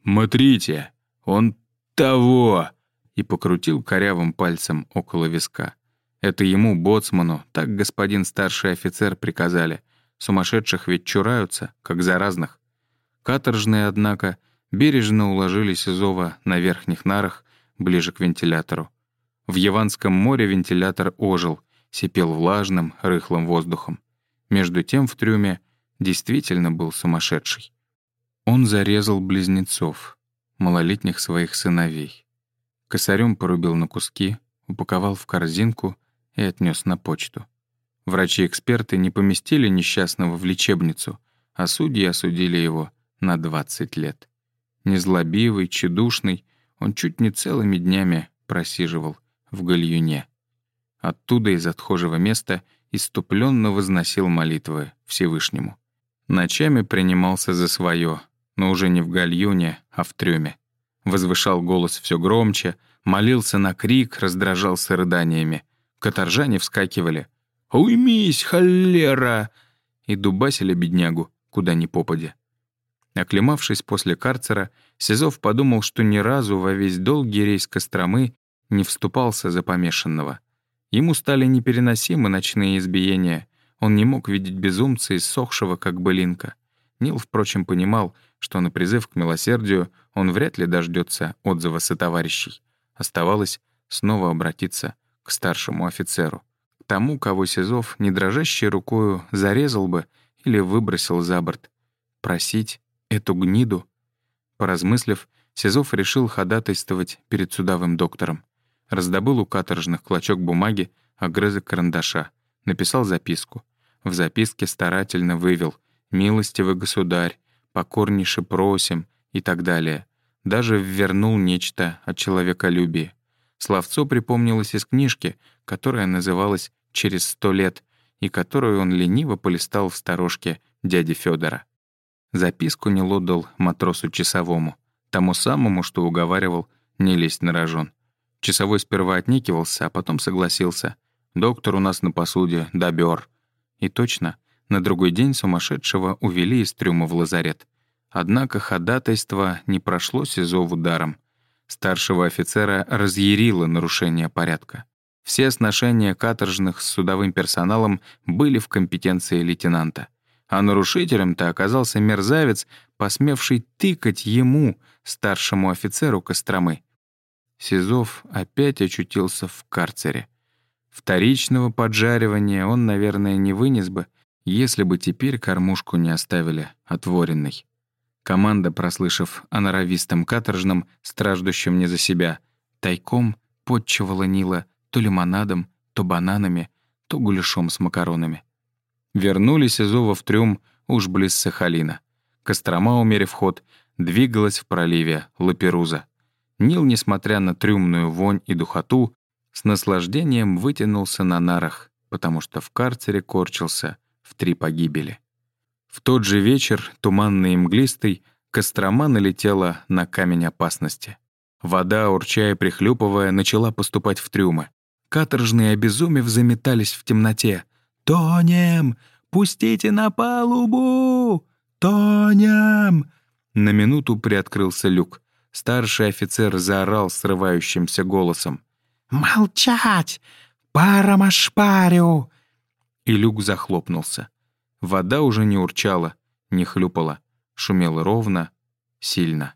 Speaker 1: «Смотрите, он того!» и покрутил корявым пальцем около виска. Это ему, боцману, так господин старший офицер приказали. Сумасшедших ведь чураются, как заразных. Каторжные, однако, бережно уложили Сизова на верхних нарах ближе к вентилятору. В Яванском море вентилятор ожил, сипел влажным, рыхлым воздухом. Между тем в трюме действительно был сумасшедший. Он зарезал близнецов, малолетних своих сыновей. Косарем порубил на куски, упаковал в корзинку и отнес на почту. Врачи-эксперты не поместили несчастного в лечебницу, а судьи осудили его на 20 лет. Незлобивый, чедушный, он чуть не целыми днями просиживал в гальюне. Оттуда из отхожего места иступленно возносил молитвы Всевышнему. Ночами принимался за свое, но уже не в гальюне, а в трюме. Возвышал голос все громче, молился на крик, раздражался рыданиями. Каторжане вскакивали. «Уймись, холера!» и дубасили беднягу, куда ни попадя. Оклемавшись после карцера, Сизов подумал, что ни разу во весь долгий рейс Костромы не вступался за помешанного. Ему стали непереносимы ночные избиения. Он не мог видеть безумца, иссохшего, как былинка. Нил, впрочем, понимал, что на призыв к милосердию он вряд ли дождется отзыва сотоварищей. Оставалось снова обратиться к старшему офицеру, тому, кого Сизов, не дрожащей рукою, зарезал бы или выбросил за борт. Просить Эту гниду? Поразмыслив, Сизов решил ходатайствовать перед судовым доктором. Раздобыл у каторжных клочок бумаги, огрызок карандаша, написал записку. В записке старательно вывел «Милостивый государь», «Покорнейше просим» и так далее. Даже ввернул нечто о человеколюбии. Словцо припомнилось из книжки, которая называлась «Через сто лет», и которую он лениво полистал в сторожке дяди Федора. Записку Нил отдал матросу часовому, тому самому, что уговаривал не лезть на рожон. Часовой сперва отникивался, а потом согласился. «Доктор у нас на посуде, добер». И точно, на другой день сумасшедшего увели из трюма в лазарет. Однако ходатайство не прошло Сизову даром. Старшего офицера разъярило нарушение порядка. Все сношения каторжных с судовым персоналом были в компетенции лейтенанта а нарушителем-то оказался мерзавец, посмевший тыкать ему, старшему офицеру Костромы. Сизов опять очутился в карцере. Вторичного поджаривания он, наверное, не вынес бы, если бы теперь кормушку не оставили отворенной. Команда, прослышав о норовистом каторжном, страждущем не за себя, тайком подчевала Нила то лимонадом, то бананами, то гуляшом с макаронами. Вернулись из Ова в трюм уж близ Сахалина. Кострома, умерив ход, двигалась в проливе Лаперуза. Нил, несмотря на трюмную вонь и духоту, с наслаждением вытянулся на нарах, потому что в карцере корчился в три погибели. В тот же вечер, туманный и мглистый, Кострома налетела на камень опасности. Вода, урчая и прихлюпывая, начала поступать в трюмы. Каторжные, обезумев, заметались в темноте. «Тонем! Пустите на палубу! Тонем!» На минуту приоткрылся люк. Старший офицер заорал срывающимся голосом. «Молчать! Парамашпарю!» И люк захлопнулся. Вода уже не урчала, не хлюпала, шумела ровно, сильно.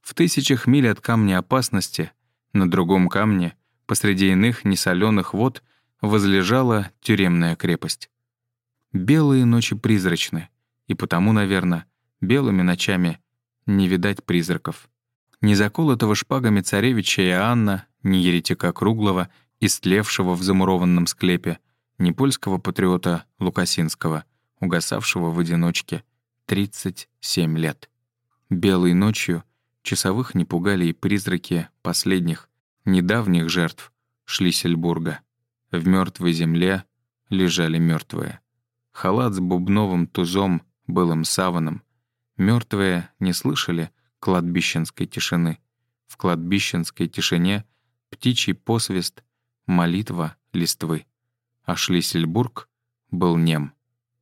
Speaker 1: В тысячах миль от камня опасности, на другом камне, посреди иных несоленых вод, возлежала тюремная крепость. Белые ночи призрачны, и потому, наверное, белыми ночами не видать призраков. Ни заколотого шпагами царевича Иоанна, ни еретика Круглого, истлевшего в замурованном склепе, ни польского патриота Лукасинского, угасавшего в одиночке 37 лет. Белой ночью Часовых не пугали и призраки последних, недавних жертв Шлиссельбурга. В мертвой земле лежали мертвые. Халат с бубновым тузом был им саваном. Мертвые не слышали кладбищенской тишины. В кладбищенской тишине птичий посвист, молитва листвы. А Шлиссельбург был нем.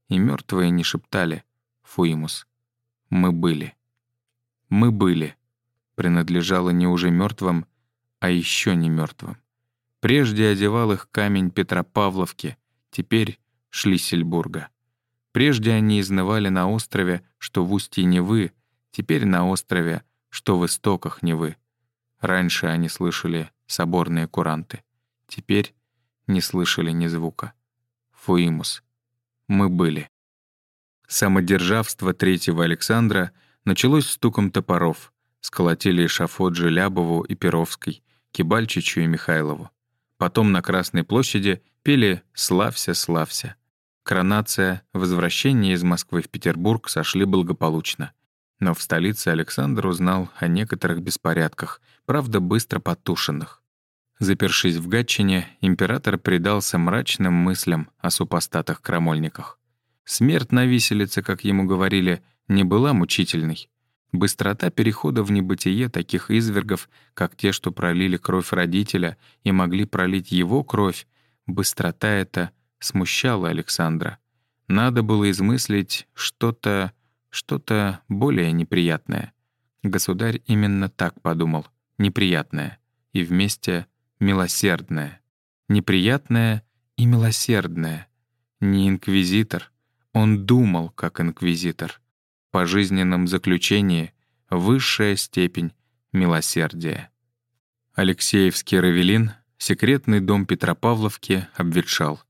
Speaker 1: И мертвые не шептали «Фуимус». Мы были. Мы были принадлежала не уже мертвым, а еще не мертвым. Прежде одевал их камень Петропавловки, теперь Шлиссельбурга. Прежде они изнывали на острове, что в устье Невы, теперь на острове, что в истоках Невы. Раньше они слышали соборные куранты, теперь не слышали ни звука. Фуимус. Мы были. Самодержавство третьего Александра началось стуком топоров, сколотили эшафот Желябову и Перовской, Кибальчичу и Михайлову. Потом на Красной площади пели «Славься, славься». Коронация, возвращение из Москвы в Петербург сошли благополучно. Но в столице Александр узнал о некоторых беспорядках, правда, быстро потушенных. Запершись в Гатчине, император предался мрачным мыслям о супостатах-крамольниках. Смерть на виселице, как ему говорили, не была мучительной. Быстрота перехода в небытие таких извергов, как те, что пролили кровь родителя и могли пролить его кровь, быстрота эта смущала Александра. Надо было измыслить что-то, что-то более неприятное. Государь именно так подумал. Неприятное. И вместе милосердное. Неприятное и милосердное. Не инквизитор. Он думал, как инквизитор пожизненном заключении высшая степень милосердия. Алексеевский Равелин, секретный дом Петропавловки, обветшал.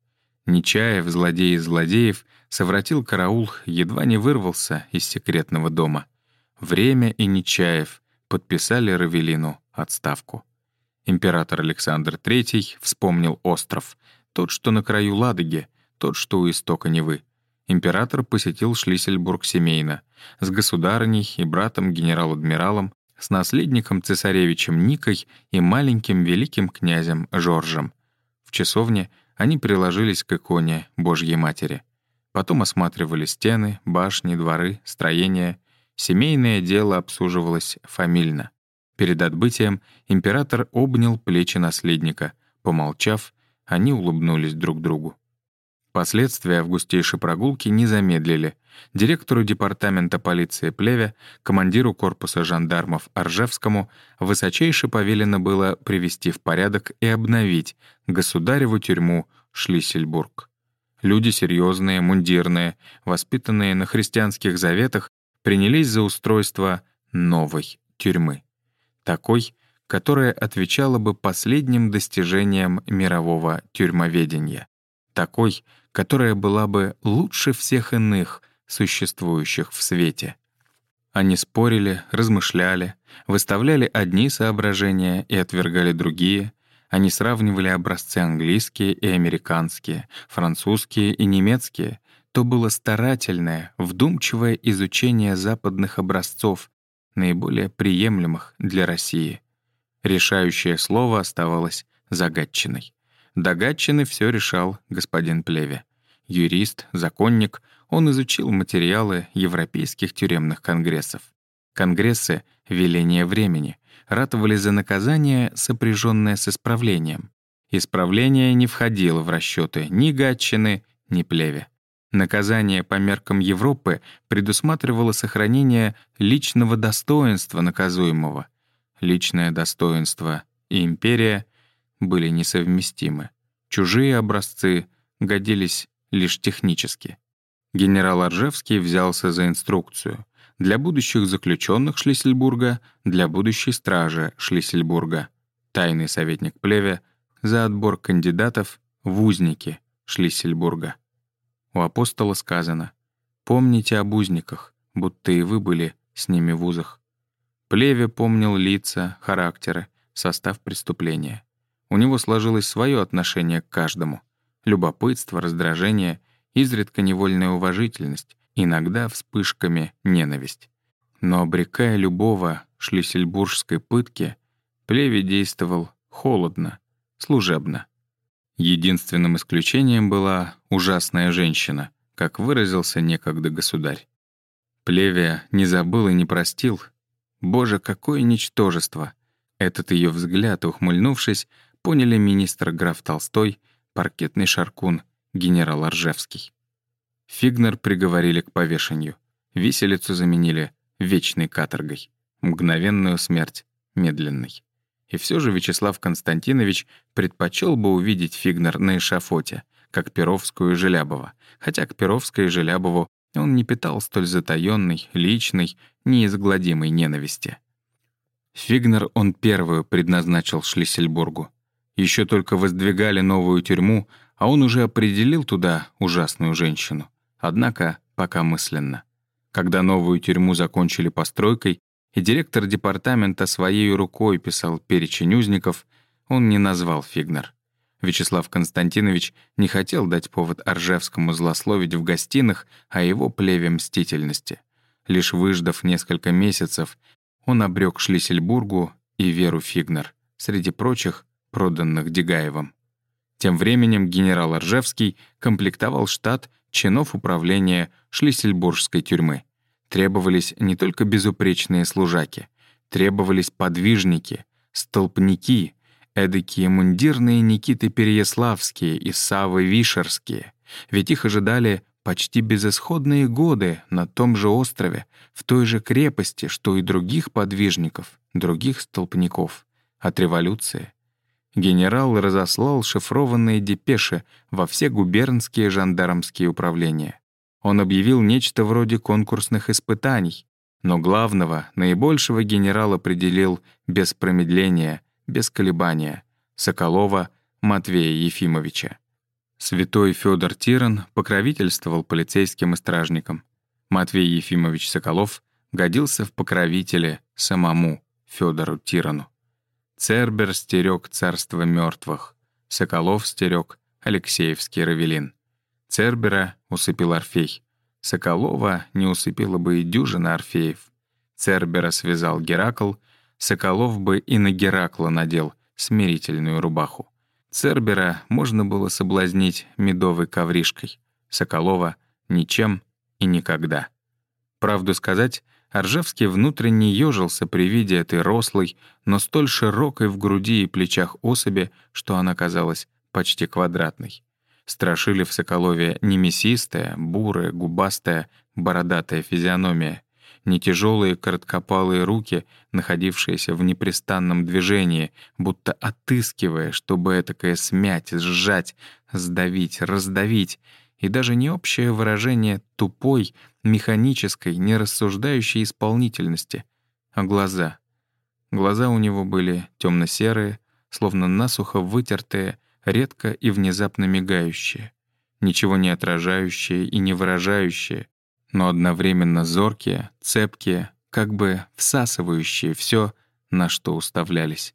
Speaker 1: Нечаев, злодей из злодеев, совратил караул, едва не вырвался из секретного дома. Время и Нечаев подписали Равелину отставку. Император Александр III вспомнил остров, тот, что на краю Ладоги, тот, что у истока Невы император посетил Шлиссельбург семейно, с государыней и братом генерал-адмиралом, с наследником цесаревичем Никой и маленьким великим князем Жоржем. В часовне они приложились к иконе Божьей Матери. Потом осматривали стены, башни, дворы, строения. Семейное дело обсуживалось фамильно. Перед отбытием император обнял плечи наследника. Помолчав, они улыбнулись друг другу. Последствия августейшей прогулки не замедлили. Директору департамента полиции Плеве, командиру корпуса жандармов Оржевскому высочайше повелено было привести в порядок и обновить государеву тюрьму Шлиссельбург. Люди серьезные, мундирные, воспитанные на христианских заветах, принялись за устройство новой тюрьмы. Такой, которая отвечала бы последним достижениям мирового тюрьмоведения. Такой, которая была бы лучше всех иных, существующих в свете. Они спорили, размышляли, выставляли одни соображения и отвергали другие. Они сравнивали образцы английские и американские, французские и немецкие. То было старательное, вдумчивое изучение западных образцов, наиболее приемлемых для России. Решающее слово оставалось загадчиной. До Гатчины все решал господин Плеве. Юрист, законник, он изучил материалы европейских тюремных конгрессов. Конгрессы — веление времени, ратовали за наказание, сопряженное с исправлением. Исправление не входило в расчеты ни Гатчины, ни Плеве. Наказание по меркам Европы предусматривало сохранение личного достоинства наказуемого. Личное достоинство и империя были несовместимы. Чужие образцы годились лишь технически. Генерал Оржевский взялся за инструкцию для будущих заключенных Шлиссельбурга, для будущей стражи Шлиссельбурга. Тайный советник Плеве за отбор кандидатов в узники Шлиссельбурга. У апостола сказано «Помните об узниках, будто и вы были с ними в узах». Плеве помнил лица, характеры, состав преступления. У него сложилось свое отношение к каждому. Любопытство, раздражение, изредка невольная уважительность, иногда вспышками ненависть. Но обрекая любого шлиссельбургской пытки, Плеви действовал холодно, служебно. Единственным исключением была ужасная женщина, как выразился некогда государь. Плевия не забыл и не простил. Боже, какое ничтожество! Этот ее взгляд, ухмыльнувшись, поняли министр граф Толстой, паркетный шаркун, генерал Оржевский. Фигнер приговорили к повешению. Виселицу заменили вечной каторгой. Мгновенную смерть медленной. И все же Вячеслав Константинович предпочел бы увидеть Фигнер на эшафоте, как Перовскую и Желябова, хотя к Перовской и Желябову он не питал столь затаённой, личной, неизгладимой ненависти. Фигнер он первую предназначил Шлиссельбургу. Еще только воздвигали новую тюрьму, а он уже определил туда ужасную женщину. Однако пока мысленно. Когда новую тюрьму закончили постройкой, и директор департамента своей рукой писал перечень узников, он не назвал Фигнер. Вячеслав Константинович не хотел дать повод Оржевскому злословить в гостиных о его плеве мстительности. Лишь выждав несколько месяцев, он обрек Шлиссельбургу и Веру Фигнер, среди прочих, проданных Дегаевым. Тем временем генерал Ржевский комплектовал штат чинов управления Шлиссельбургской тюрьмы. Требовались не только безупречные служаки, требовались подвижники, столпники, эдакие мундирные Никиты Переяславские и Савы Вишерские, ведь их ожидали почти безысходные годы на том же острове, в той же крепости, что и других подвижников, других столпников. От революции генерал разослал шифрованные депеши во все губернские жандармские управления. Он объявил нечто вроде конкурсных испытаний, но главного, наибольшего генерал определил без промедления, без колебания — Соколова Матвея Ефимовича. Святой Федор Тиран покровительствовал полицейским и стражникам. Матвей Ефимович Соколов годился в покровителе самому Федору Тирану. Цербер стерег царство мертвых, Соколов стерег Алексеевский Равелин. Цербера усыпил Орфей. Соколова не усыпила бы и дюжина Орфеев. Цербера связал Геракл, Соколов бы и на Геракла надел смирительную рубаху. Цербера можно было соблазнить медовой ковришкой, Соколова — ничем и никогда. Правду сказать, Оржевский внутренне ежился при виде этой рослой, но столь широкой в груди и плечах особи, что она казалась почти квадратной. Страшили в Соколове не мясистая, бурая, губастая, бородатая физиономия, не тяжелые короткопалые руки, находившиеся в непрестанном движении, будто отыскивая, чтобы этакое смять, сжать, сдавить, раздавить, и даже не общее выражение тупой, механической, нерассуждающей исполнительности, а глаза. Глаза у него были темно-серые, словно насухо вытертые, редко и внезапно мигающие, ничего не отражающие и не выражающие, но одновременно зоркие, цепкие, как бы всасывающие все, на что уставлялись.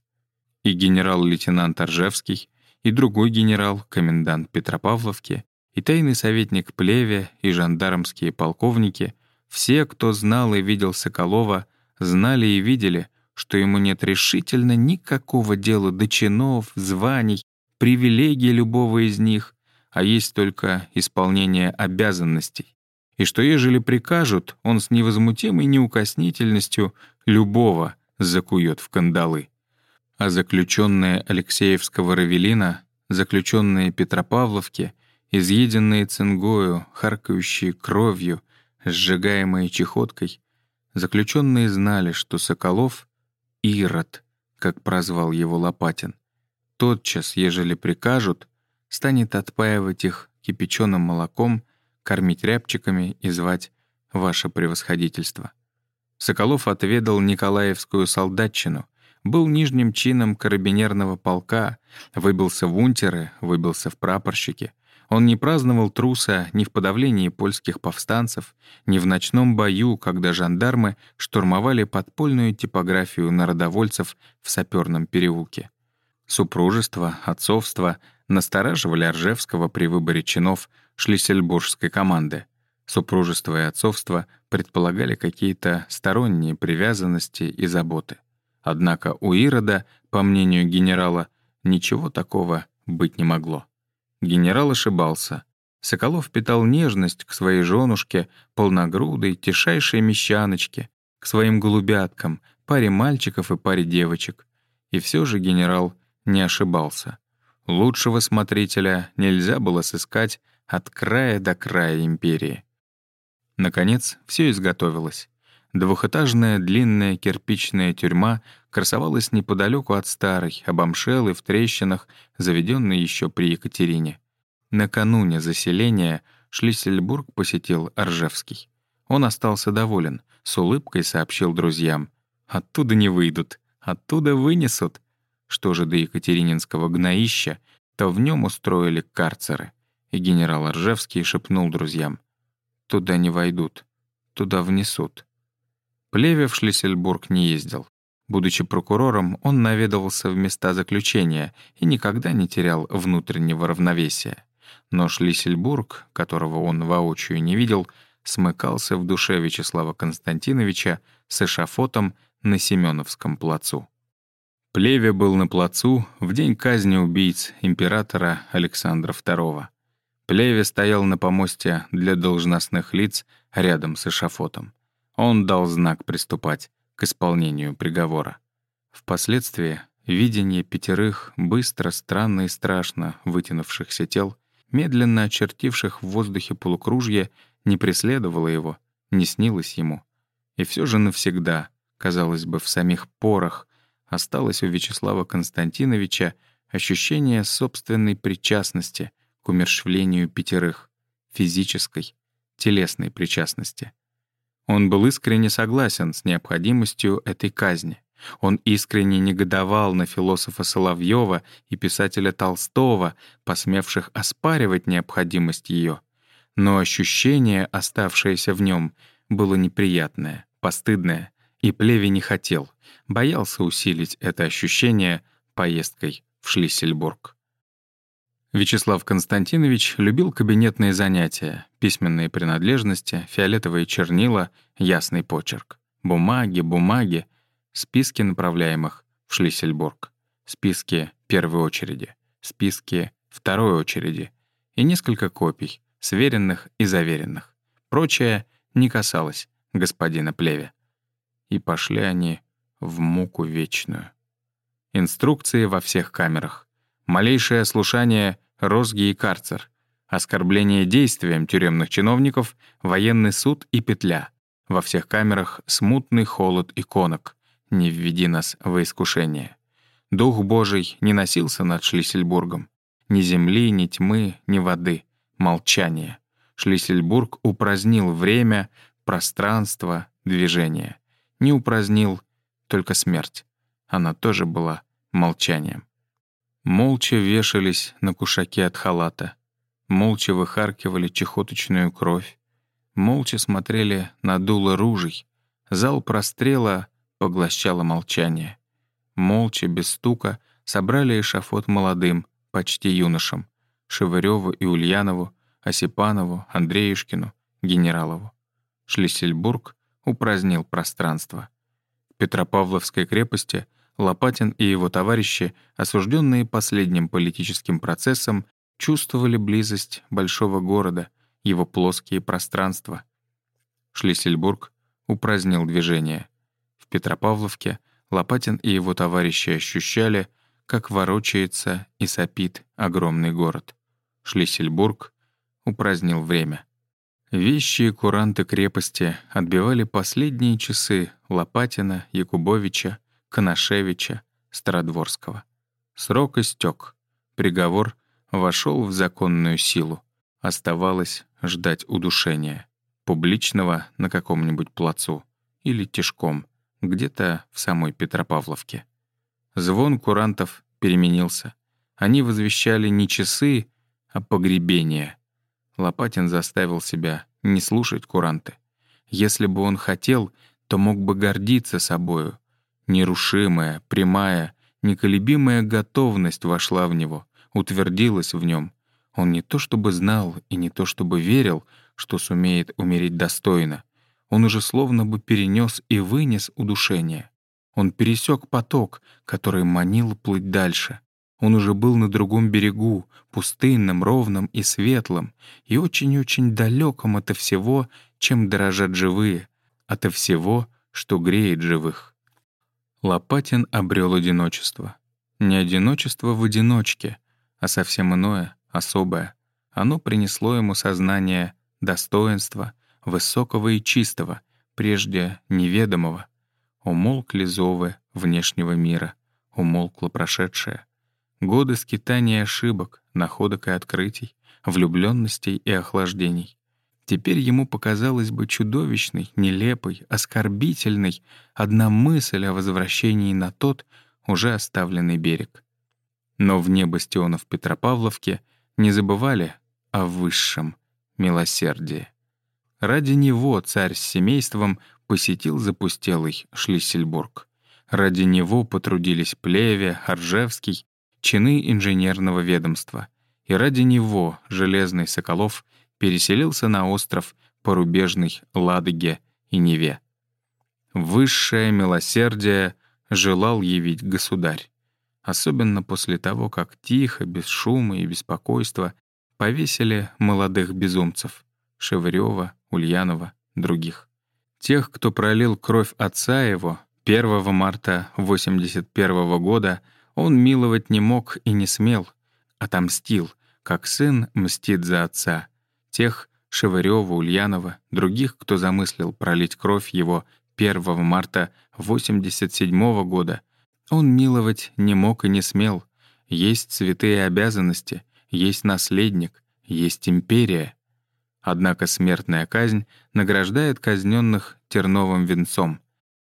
Speaker 1: И генерал-лейтенант Оржевский, и другой генерал, комендант Петропавловки, и тайный советник Плеве, и жандармские полковники, все, кто знал и видел Соколова, знали и видели, что ему нет решительно никакого дела до чинов, званий, привилегий любого из них, а есть только исполнение обязанностей, и что ежели прикажут, он с невозмутимой неукоснительностью любого закует в кандалы. А заключенные Алексеевского Равелина, заключенные Петропавловки, изъеденные цингою, харкающие кровью, сжигаемые чехоткой, заключенные знали, что Соколов — Ирод, как прозвал его Лопатин. Тотчас, ежели прикажут, станет отпаивать их кипяченым молоком, кормить рябчиками и звать «Ваше превосходительство». Соколов отведал Николаевскую солдатчину, был нижним чином карабинерного полка, выбился в унтеры, выбился в прапорщики. Он не праздновал труса ни в подавлении польских повстанцев, ни в ночном бою, когда жандармы штурмовали подпольную типографию народовольцев в саперном переулке. Супружество, отцовство настораживали Ржевского при выборе чинов шлиссельбургской команды. Супружество и отцовство предполагали какие-то сторонние привязанности и заботы. Однако у Ирода, по мнению генерала, ничего такого быть не могло. Генерал ошибался. Соколов питал нежность к своей женушке, полногрудой, тишайшей мещаночке, к своим голубяткам, паре мальчиков и паре девочек. И все же генерал не ошибался. Лучшего смотрителя нельзя было сыскать от края до края империи. Наконец, все изготовилось. Двухэтажная длинная кирпичная тюрьма красовалась неподалеку от старой, обомшелой в трещинах, заведенной еще при Екатерине. Накануне заселения Шлиссельбург посетил Оржевский. Он остался доволен, с улыбкой сообщил друзьям. «Оттуда не выйдут, оттуда вынесут». Что же до Екатерининского гноища, то в нем устроили карцеры. И генерал Ржевский шепнул друзьям. «Туда не войдут, туда внесут». Плеве в Шлиссельбург не ездил. Будучи прокурором, он наведывался в места заключения и никогда не терял внутреннего равновесия. Но Шлиссельбург, которого он воочию не видел, смыкался в душе Вячеслава Константиновича с эшафотом на Семеновском плацу. Плеве был на плацу в день казни убийц императора Александра II. Плеве стоял на помосте для должностных лиц рядом с эшафотом. Он дал знак приступать к исполнению приговора. Впоследствии видение пятерых быстро, странно и страшно вытянувшихся тел, медленно очертивших в воздухе полукружье, не преследовало его, не снилось ему. И все же навсегда, казалось бы, в самих порах, осталось у Вячеслава Константиновича ощущение собственной причастности к умершвлению пятерых, физической, телесной причастности. Он был искренне согласен с необходимостью этой казни. Он искренне негодовал на философа Соловьева и писателя Толстого, посмевших оспаривать необходимость ее. Но ощущение, оставшееся в нем, было неприятное, постыдное, и Плеви не хотел, боялся усилить это ощущение поездкой в Шлиссельбург. Вячеслав Константинович любил кабинетные занятия, письменные принадлежности, фиолетовые чернила, ясный почерк. Бумаги, бумаги, списки направляемых в Шлиссельбург, списки первой очереди, списки второй очереди и несколько копий, сверенных и заверенных. Прочее не касалось господина Плеве и пошли они в муку вечную. Инструкции во всех камерах. Малейшее ослушание — розги и карцер. Оскорбление действием тюремных чиновников — военный суд и петля. Во всех камерах смутный холод иконок. Не введи нас во искушение. Дух Божий не носился над Шлиссельбургом. Ни земли, ни тьмы, ни воды. Молчание. Шлиссельбург упразднил время, пространство, движение не упразднил только смерть. Она тоже была молчанием. Молча вешались на кушаке от халата, молча выхаркивали чехоточную кровь, молча смотрели на дуло ружей. Зал прострела поглощало молчание. Молча, без стука, собрали эшафот молодым, почти юношам, Шевырёву и Ульянову, Осипанову, Андреюшкину, Генералову. Шлиссельбург упразднил пространство. К Петропавловской крепости Лопатин и его товарищи, осужденные последним политическим процессом, чувствовали близость большого города, его плоские пространства. Шлиссельбург упразднил движение. В Петропавловке Лопатин и его товарищи ощущали, как ворочается и сопит огромный город. Шлиссельбург упразднил время. Вещи и куранты крепости отбивали последние часы Лопатина, Якубовича, Коношевича, Стародворского. Срок истек. Приговор вошел в законную силу. Оставалось ждать удушения. Публичного на каком-нибудь плацу или тишком, где-то в самой Петропавловке. Звон курантов переменился. Они возвещали не часы, а погребение. Лопатин заставил себя не слушать куранты. Если бы он хотел, то мог бы гордиться собою. Нерушимая, прямая, неколебимая готовность вошла в него, утвердилась в нем. Он не то чтобы знал и не то чтобы верил, что сумеет умереть достойно. Он уже словно бы перенес и вынес удушение. Он пересек поток, который манил плыть дальше. Он уже был на другом берегу, пустынном, ровном и светлом, и очень-очень далеком ото всего, чем дорожат живые, ото всего, что греет живых. Лопатин обрел одиночество. Не одиночество в одиночке, а совсем иное, особое. Оно принесло ему сознание достоинства, высокого и чистого, прежде неведомого. Умолкли зовы внешнего мира, умолкло прошедшее. Годы скитания ошибок, находок и открытий, влюбленностей и охлаждений. Теперь ему показалось бы чудовищной, нелепой, оскорбительной одна мысль о возвращении на тот, уже оставленный берег. Но вне бастионов Петропавловки не забывали о высшем милосердии. Ради него царь с семейством посетил запустелый Шлиссельбург. Ради него потрудились Плеве, Оржевский, чины инженерного ведомства. И ради него Железный Соколов переселился на остров порубежный Ладоге и Неве. Высшее милосердие желал явить государь, особенно после того, как тихо, без шума и беспокойства повесили молодых безумцев — Шевырёва, Ульянова, других. Тех, кто пролил кровь отца его, 1 марта 81 года он миловать не мог и не смел, отомстил, как сын мстит за отца — тех Шевырёва, Ульянова, других, кто замыслил пролить кровь его 1 марта 87 года, он миловать не мог и не смел. Есть святые обязанности, есть наследник, есть империя. Однако смертная казнь награждает казненных терновым венцом.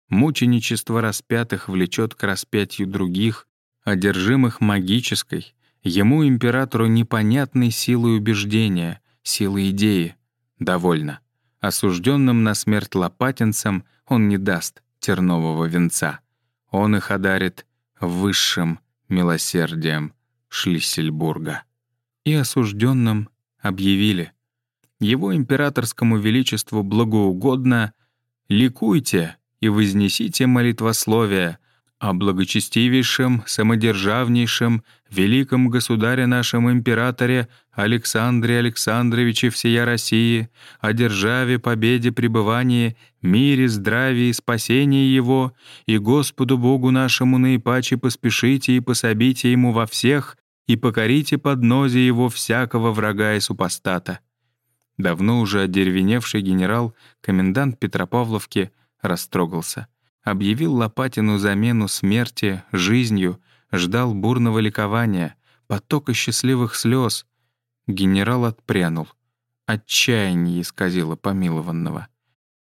Speaker 1: Мученичество распятых влечет к распятию других, одержимых магической, ему, императору, непонятной силой убеждения — силы идеи. Довольно. Осужденным на смерть лопатинцам он не даст тернового венца. Он их одарит высшим милосердием Шлиссельбурга. И осужденным объявили. Его императорскому величеству благоугодно «Ликуйте и вознесите молитвословие о благочестивейшем, самодержавнейшем, великом государе нашем императоре Александре Александровиче всея России, о державе, победе, пребывании, мире, здравии, спасении его, и Господу Богу нашему наипаче поспешите и пособите ему во всех, и покорите поднозе его всякого врага и супостата». Давно уже одеревеневший генерал, комендант Петропавловки, растрогался — объявил Лопатину замену смерти жизнью, ждал бурного ликования, потока счастливых слез. Генерал отпрянул. Отчаяние исказило помилованного.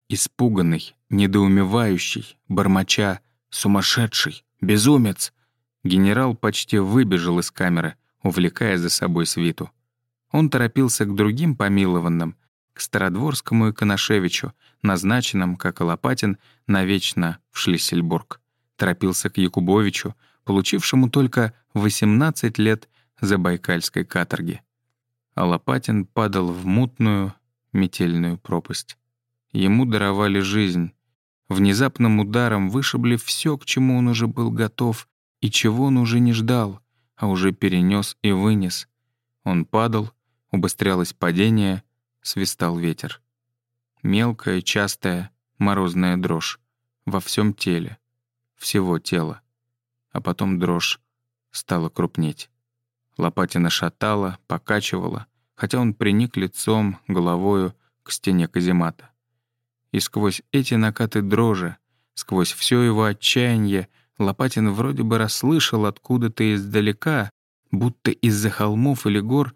Speaker 1: Испуганный, недоумевающий, бормоча, сумасшедший, безумец, генерал почти выбежал из камеры, увлекая за собой свиту. Он торопился к другим помилованным, к Стародворскому и Коношевичу, назначенным, как и Лопатин, навечно в Шлиссельбург. Торопился к Якубовичу, получившему только 18 лет за Байкальской каторги. А Лопатин падал в мутную, метельную пропасть. Ему даровали жизнь. внезапным ударом вышибли все, к чему он уже был готов, и чего он уже не ждал, а уже перенес и вынес. Он падал, убыстрялось падение, свистал ветер. Мелкая, частая, морозная дрожь во всем теле, всего тела. А потом дрожь стала крупнеть. Лопатина шатала, покачивала, хотя он приник лицом, головою к стене каземата. И сквозь эти накаты дрожи, сквозь все его отчаяние, Лопатин вроде бы расслышал откуда-то издалека, будто из-за холмов или гор,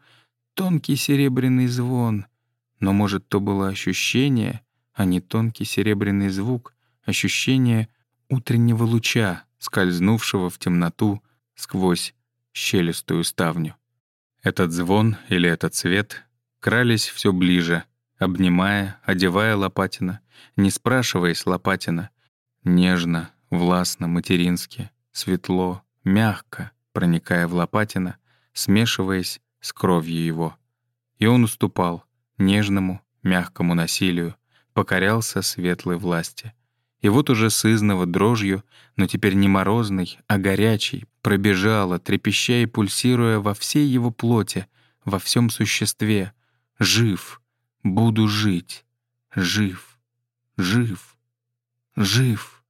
Speaker 1: тонкий серебряный звон. Но, может, то было ощущение, а не тонкий серебряный звук, ощущение утреннего луча, скользнувшего в темноту сквозь щелистую ставню. Этот звон или этот свет крались все ближе, обнимая, одевая Лопатина, не спрашиваясь Лопатина, нежно, властно, матерински, светло, мягко, проникая в Лопатина, смешиваясь с кровью его. И он уступал нежному, мягкому насилию, покорялся светлой власти. И вот уже сызного дрожью, но теперь не морозной, а горячей, пробежала, трепеща и пульсируя во всей его плоти, во всем существе. Жив, буду жить, жив, жив, жив.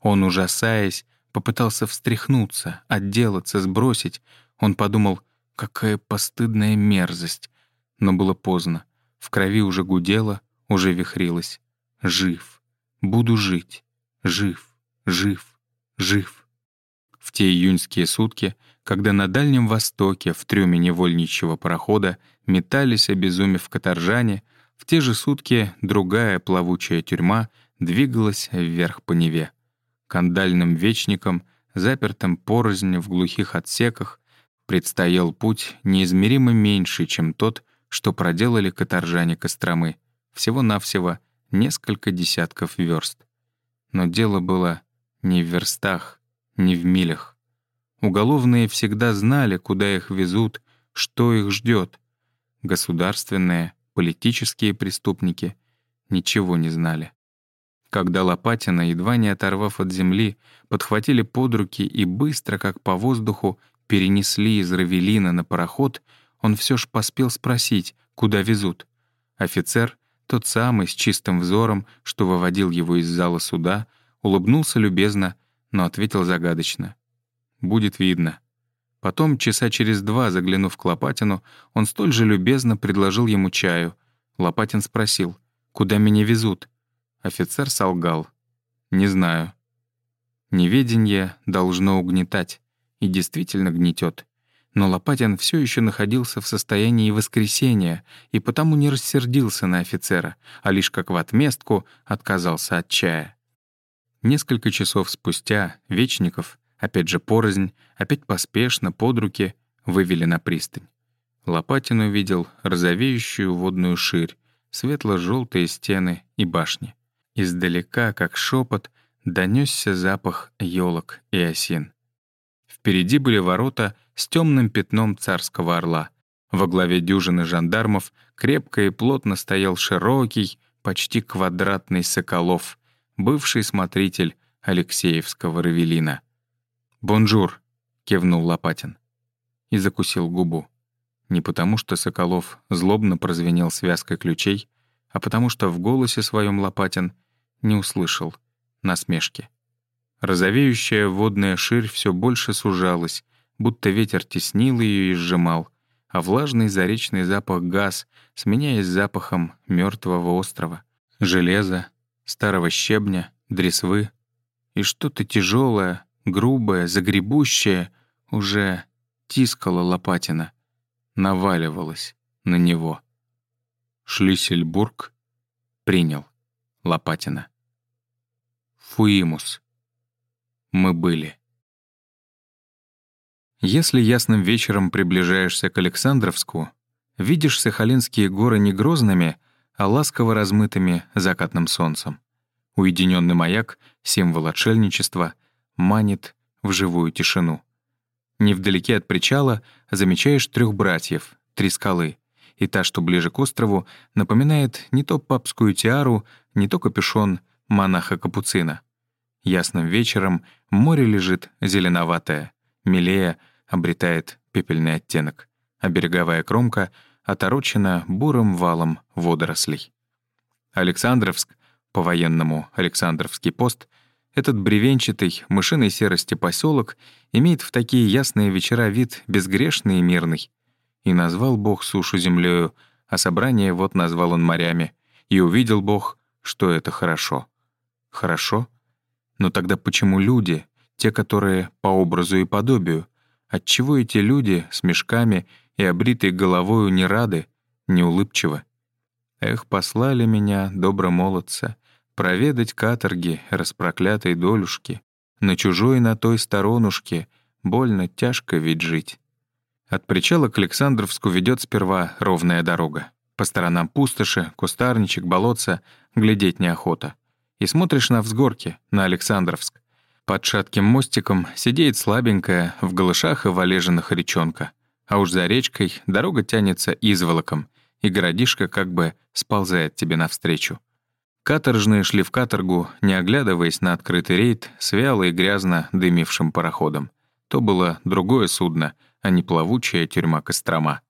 Speaker 1: Он, ужасаясь, попытался встряхнуться, отделаться, сбросить. Он подумал, какая постыдная мерзость. Но было поздно. В крови уже гудело, уже вихрилось. Жив. Буду жить. Жив. Жив. Жив. В те июньские сутки, когда на Дальнем Востоке в трюме невольничьего парохода метались, обезумев каторжане, в те же сутки другая плавучая тюрьма двигалась вверх по Неве. Кандальным вечникам, запертым порознь в глухих отсеках, предстоял путь неизмеримо меньше, чем тот, что проделали каторжане Костромы, всего-навсего несколько десятков верст. Но дело было не в верстах, не в милях. Уголовные всегда знали, куда их везут, что их ждет. Государственные, политические преступники ничего не знали. Когда Лопатина, едва не оторвав от земли, подхватили под руки и быстро, как по воздуху, перенесли из Равелина на пароход, он все ж поспел спросить, куда везут. Офицер, тот самый, с чистым взором, что выводил его из зала суда, улыбнулся любезно, но ответил загадочно. «Будет видно». Потом, часа через два, заглянув к Лопатину, он столь же любезно предложил ему чаю. Лопатин спросил, «Куда меня везут?» Офицер солгал. «Не знаю». Неведение должно угнетать. И действительно гнетет. Но Лопатин все еще находился в состоянии воскресения и потому не рассердился на офицера, а лишь как в отместку отказался от чая. Несколько часов спустя Вечников, опять же порознь, опять поспешно, под руки, вывели на пристань. Лопатин увидел розовеющую водную ширь, светло желтые стены и башни. Издалека, как шепот, донесся запах елок и осин. Впереди были ворота с темным пятном царского орла. Во главе дюжины жандармов крепко и плотно стоял широкий, почти квадратный Соколов, бывший смотритель Алексеевского Равелина. «Бонжур», — кивнул Лопатин. И закусил губу. Не потому, что Соколов злобно прозвенел связкой ключей, а потому что в голосе своем Лопатин — не услышал насмешки. Розовеющая водная ширь все больше сужалась, будто ветер теснил ее и сжимал, а влажный заречный запах газ, сменяясь запахом мертвого острова, железа, старого щебня, дресвы и что-то тяжелое, грубое, загребущее уже тискало Лопатина, наваливалось на него. Шлиссельбург принял Лопатина. Фуимус. Мы были. Если ясным вечером приближаешься к Александровску, видишь Сахалинские горы не грозными, а ласково размытыми закатным солнцем. Уединенный маяк, символ отшельничества, манит в живую тишину. Невдалеке от причала замечаешь трех братьев, три скалы, и та, что ближе к острову, напоминает не то папскую тиару, не то капюшон монаха-капуцина. Ясным вечером море лежит зеленоватое, милее обретает пепельный оттенок, а береговая кромка оторочена бурым валом водорослей. Александровск, по-военному Александровский пост, этот бревенчатый, мышиной серости поселок имеет в такие ясные вечера вид безгрешный и мирный. И назвал Бог сушу землею, а собрание вот назвал он морями. И увидел Бог, что это хорошо. Хорошо? Но тогда почему люди, те, которые по образу и подобию, отчего эти люди с мешками и обритой головою не рады, не улыбчивы? Эх, послали меня, добромолодца, проведать каторги распроклятой долюшки, на чужой на той сторонушке, больно тяжко ведь жить. От причала к Александровску ведет сперва ровная дорога. По сторонам пустоши, кустарничек, болотца, глядеть неохота. И смотришь на взгорки, на Александровск. Под шатким мостиком сидеет слабенькая, в голышах и валежинах речонка. А уж за речкой дорога тянется изволоком, и городишко как бы сползает тебе навстречу. Каторжные шли в каторгу, не оглядываясь на открытый рейд с вяло и грязно дымившим пароходом. То было другое судно, а не плавучая тюрьма Кострома.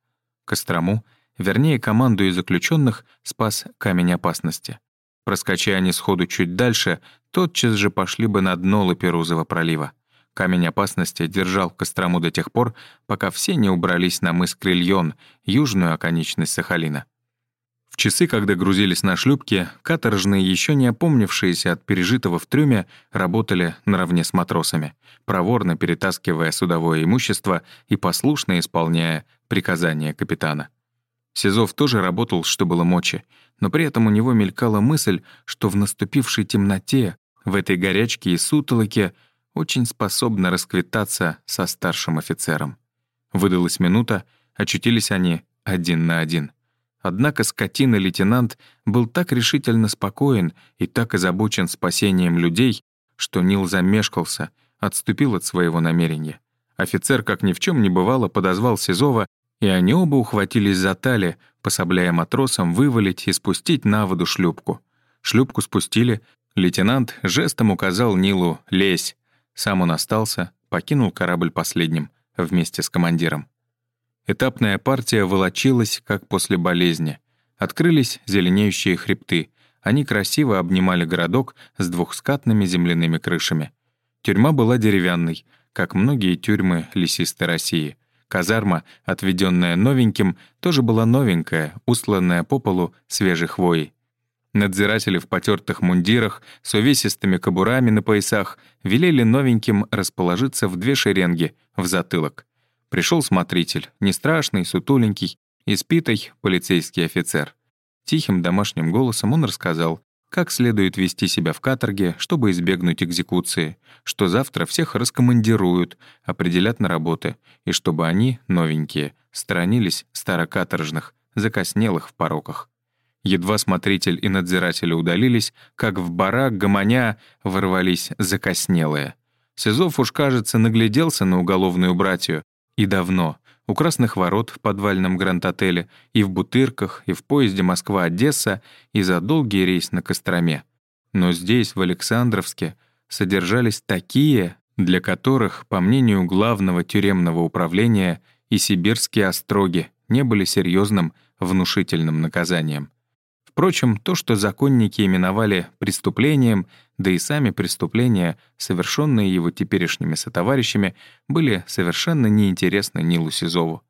Speaker 1: Кострому, вернее, команду из заключенных спас камень опасности. Проскочи они сходу чуть дальше, тотчас же пошли бы на дно Лаперузова пролива. Камень опасности держал Кострому до тех пор, пока все не убрались на мыс Крильон, южную оконечность Сахалина. В часы, когда грузились на шлюпки, каторжные, еще не опомнившиеся от пережитого в трюме, работали наравне с матросами, проворно перетаскивая судовое имущество и послушно исполняя приказания капитана. Сизов тоже работал, что было мочи, но при этом у него мелькала мысль, что в наступившей темноте, в этой горячке и сутолоке очень способна расквитаться со старшим офицером. Выдалась минута, очутились они один на один. Однако скотина-лейтенант был так решительно спокоен и так озабочен спасением людей, что Нил замешкался, отступил от своего намерения. Офицер, как ни в чем не бывало, подозвал Сизова, и они оба ухватились за тали, пособляя матросам вывалить и спустить на воду шлюпку. Шлюпку спустили, лейтенант жестом указал Нилу «Лезь», сам он остался, покинул корабль последним, вместе с командиром. Этапная партия волочилась, как после болезни. Открылись зеленеющие хребты. Они красиво обнимали городок с двухскатными земляными крышами. Тюрьма была деревянной, как многие тюрьмы лесистой России. Казарма, отведенная новеньким, тоже была новенькая, устланная по полу свежей хвоей. Надзиратели в потертых мундирах с увесистыми кобурами на поясах велели новеньким расположиться в две шеренги, в затылок. Пришел смотритель, не страшный, сутуленький, испитый полицейский офицер. Тихим домашним голосом он рассказал, как следует вести себя в каторге, чтобы избегнуть экзекуции, что завтра всех раскомандируют, определят на работы, и чтобы они, новенькие, сторонились старокаторжных, закоснелых в пороках. Едва смотритель и надзиратели удалились, как в барак гомоня ворвались закоснелые. Сизов уж, кажется, нагляделся на уголовную братью. И давно. У Красных ворот в подвальном Гранд-отеле, и в Бутырках, и в поезде Москва-Одесса, и за долгий рейс на Костроме. Но здесь, в Александровске, содержались такие, для которых, по мнению главного тюремного управления, и сибирские остроги не были серьезным внушительным наказанием. Впрочем, то, что законники именовали преступлением, да и сами преступления, совершенные его теперешними сотоварищами, были совершенно неинтересны Нилу Сизову.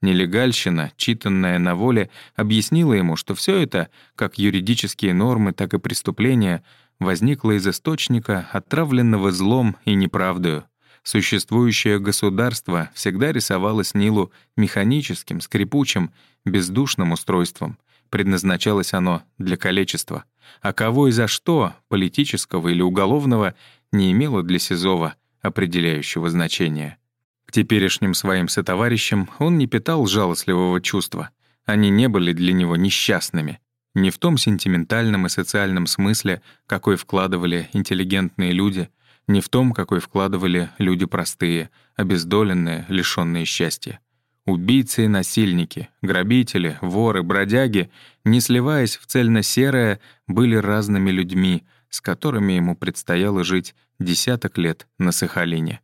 Speaker 1: Нелегальщина, читанная на воле, объяснила ему, что все это, как юридические нормы, так и преступления, возникло из источника, отравленного злом и неправдою. Существующее государство всегда рисовалось Нилу механическим, скрипучим, бездушным устройством — Предназначалось оно для калечества. А кого и за что, политического или уголовного, не имело для Сизова определяющего значения. К теперешним своим сотоварищам он не питал жалостливого чувства. Они не были для него несчастными. Не в том сентиментальном и социальном смысле, какой вкладывали интеллигентные люди, не в том, какой вкладывали люди простые, обездоленные, лишённые счастья. Убийцы и насильники, грабители, воры, бродяги, не сливаясь в цельно-серое, были разными людьми, с которыми ему предстояло жить десяток лет на Сахалине.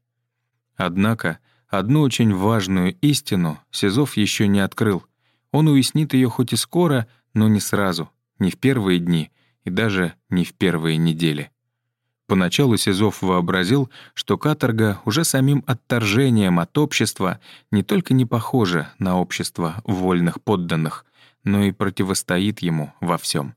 Speaker 1: Однако одну очень важную истину Сизов еще не открыл. Он уяснит ее хоть и скоро, но не сразу, не в первые дни и даже не в первые недели. Поначалу Сизов вообразил, что каторга уже самим отторжением от общества не только не похожа на общество вольных подданных, но и противостоит ему во всем.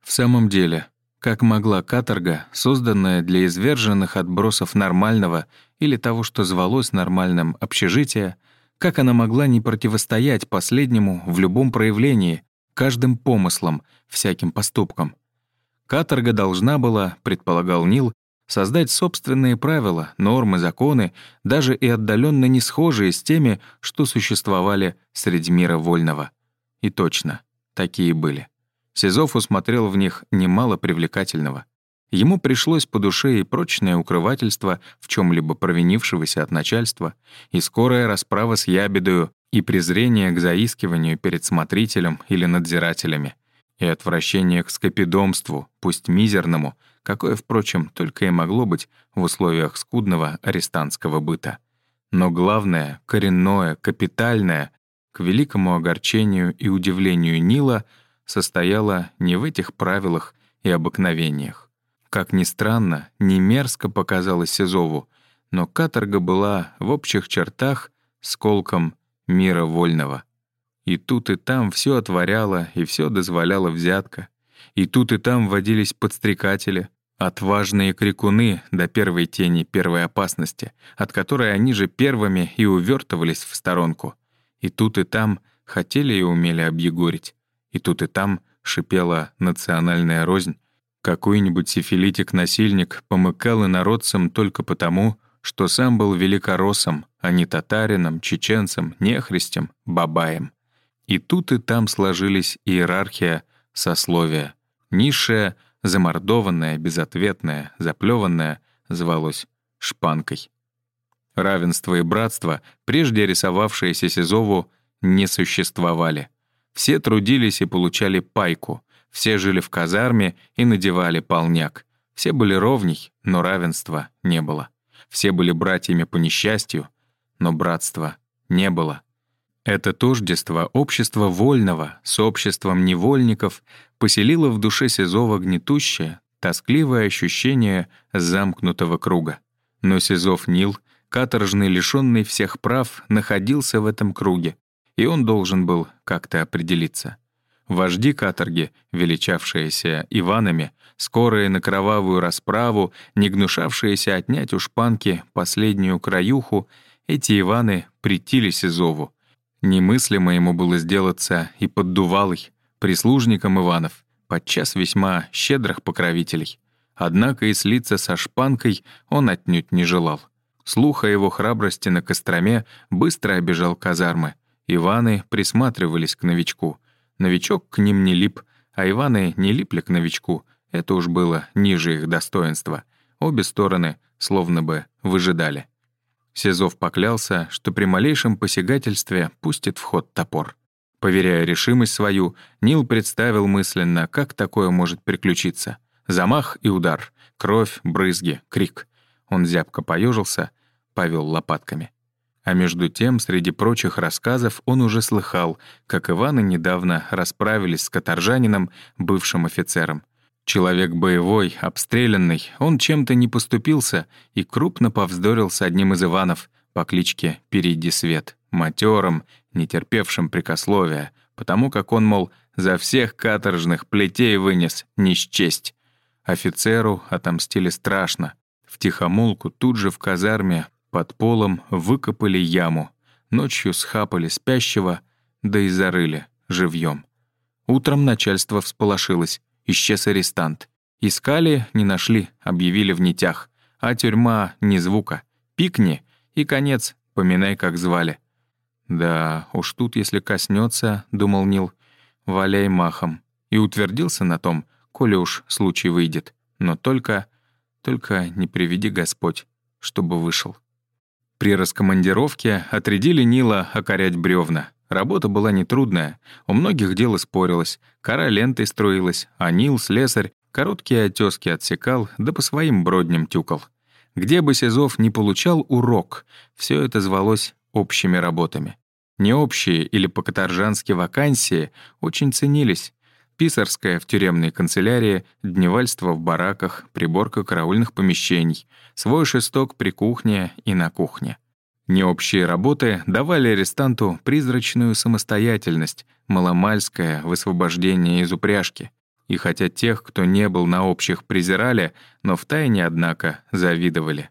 Speaker 1: В самом деле, как могла каторга, созданная для изверженных отбросов нормального или того, что звалось нормальным общежития, как она могла не противостоять последнему в любом проявлении, каждым помыслом, всяким поступкам? Каторга должна была, предполагал Нил, создать собственные правила, нормы, законы, даже и отдаленно не схожие с теми, что существовали среди мира вольного. И точно, такие были. Сизов усмотрел в них немало привлекательного. Ему пришлось по душе и прочное укрывательство в чем либо провинившегося от начальства, и скорая расправа с ябедою, и презрение к заискиванию перед смотрителем или надзирателями — и отвращение к скопидомству, пусть мизерному, какое, впрочем, только и могло быть в условиях скудного арестантского быта. Но главное, коренное, капитальное, к великому огорчению и удивлению Нила, состояло не в этих правилах и обыкновениях. Как ни странно, не мерзко показалось Сизову, но каторга была в общих чертах сколком мира вольного. И тут и там все отворяло и все дозволяло взятка. И тут и там водились подстрекатели, отважные крикуны до первой тени первой опасности, от которой они же первыми и увертывались в сторонку. И тут и там хотели и умели объегорить. И тут и там шипела национальная рознь. Какой-нибудь сифилитик-насильник помыкал инородцам только потому, что сам был великороссом, а не татарином, чеченцем, нехристем, бабаем. И тут и там сложились иерархия, сословия. Низшая, замордованная, безответная, заплеванная, звалось шпанкой. Равенство и братство, прежде рисовавшиеся Сизову, не существовали. Все трудились и получали пайку, все жили в казарме и надевали полняк. Все были ровней, но равенства не было. Все были братьями по несчастью, но братства не было. Это тождество общества вольного с обществом невольников поселило в душе Сизова гнетущее, тоскливое ощущение замкнутого круга. Но Сизов Нил, каторжный, лишенный всех прав, находился в этом круге, и он должен был как-то определиться. Вожди каторги, величавшиеся Иванами, скорые на кровавую расправу, не гнушавшиеся отнять у шпанки последнюю краюху, эти Иваны претили Сизову, Немыслимо ему было сделаться и поддувалой, прислужником Иванов, подчас весьма щедрых покровителей. Однако и слиться со шпанкой он отнюдь не желал. Слух о его храбрости на Костроме быстро обежал казармы. Иваны присматривались к новичку. Новичок к ним не лип, а Иваны не липли к новичку. Это уж было ниже их достоинства. Обе стороны словно бы выжидали. Сизов поклялся, что при малейшем посягательстве пустит в ход топор. Поверяя решимость свою, Нил представил мысленно, как такое может приключиться. Замах и удар, кровь, брызги, крик. Он зябко поежился, повел лопатками. А между тем, среди прочих рассказов, он уже слыхал, как Иваны недавно расправились с каторжанином, бывшим офицером. Человек боевой, обстрелянный, он чем-то не поступился и крупно повздорил с одним из Иванов по кличке Перейди Свет, матерым, нетерпевшим прикословия, потому как он, мол, за всех каторжных плетей вынес, не. Офицеру отомстили страшно. В тихомолку тут же в казарме под полом выкопали яму, ночью схапали спящего, да и зарыли живьем. Утром начальство всполошилось. Исчез арестант. Искали, не нашли, объявили в нитях. А тюрьма — ни звука. Пикни, и конец, поминай, как звали. «Да, уж тут, если коснется, думал Нил, — валяй махом. И утвердился на том, коли уж случай выйдет. Но только, только не приведи Господь, чтобы вышел. При раскомандировке отрядили Нила окорять бревна. Работа была нетрудная, у многих дело спорилось, кора лентой строилась, а Нил, слесарь, Короткие отески отсекал, да по своим бродням тюкал. Где бы Сизов не получал урок, все это звалось общими работами. Необщие или по-каторжански вакансии очень ценились. Писарская в тюремной канцелярии, дневальство в бараках, приборка караульных помещений, свой шесток при кухне и на кухне. Необщие работы давали арестанту призрачную самостоятельность, маломальское высвобождение из упряжки. И хотя тех, кто не был на общих, презирали, но втайне, однако, завидовали.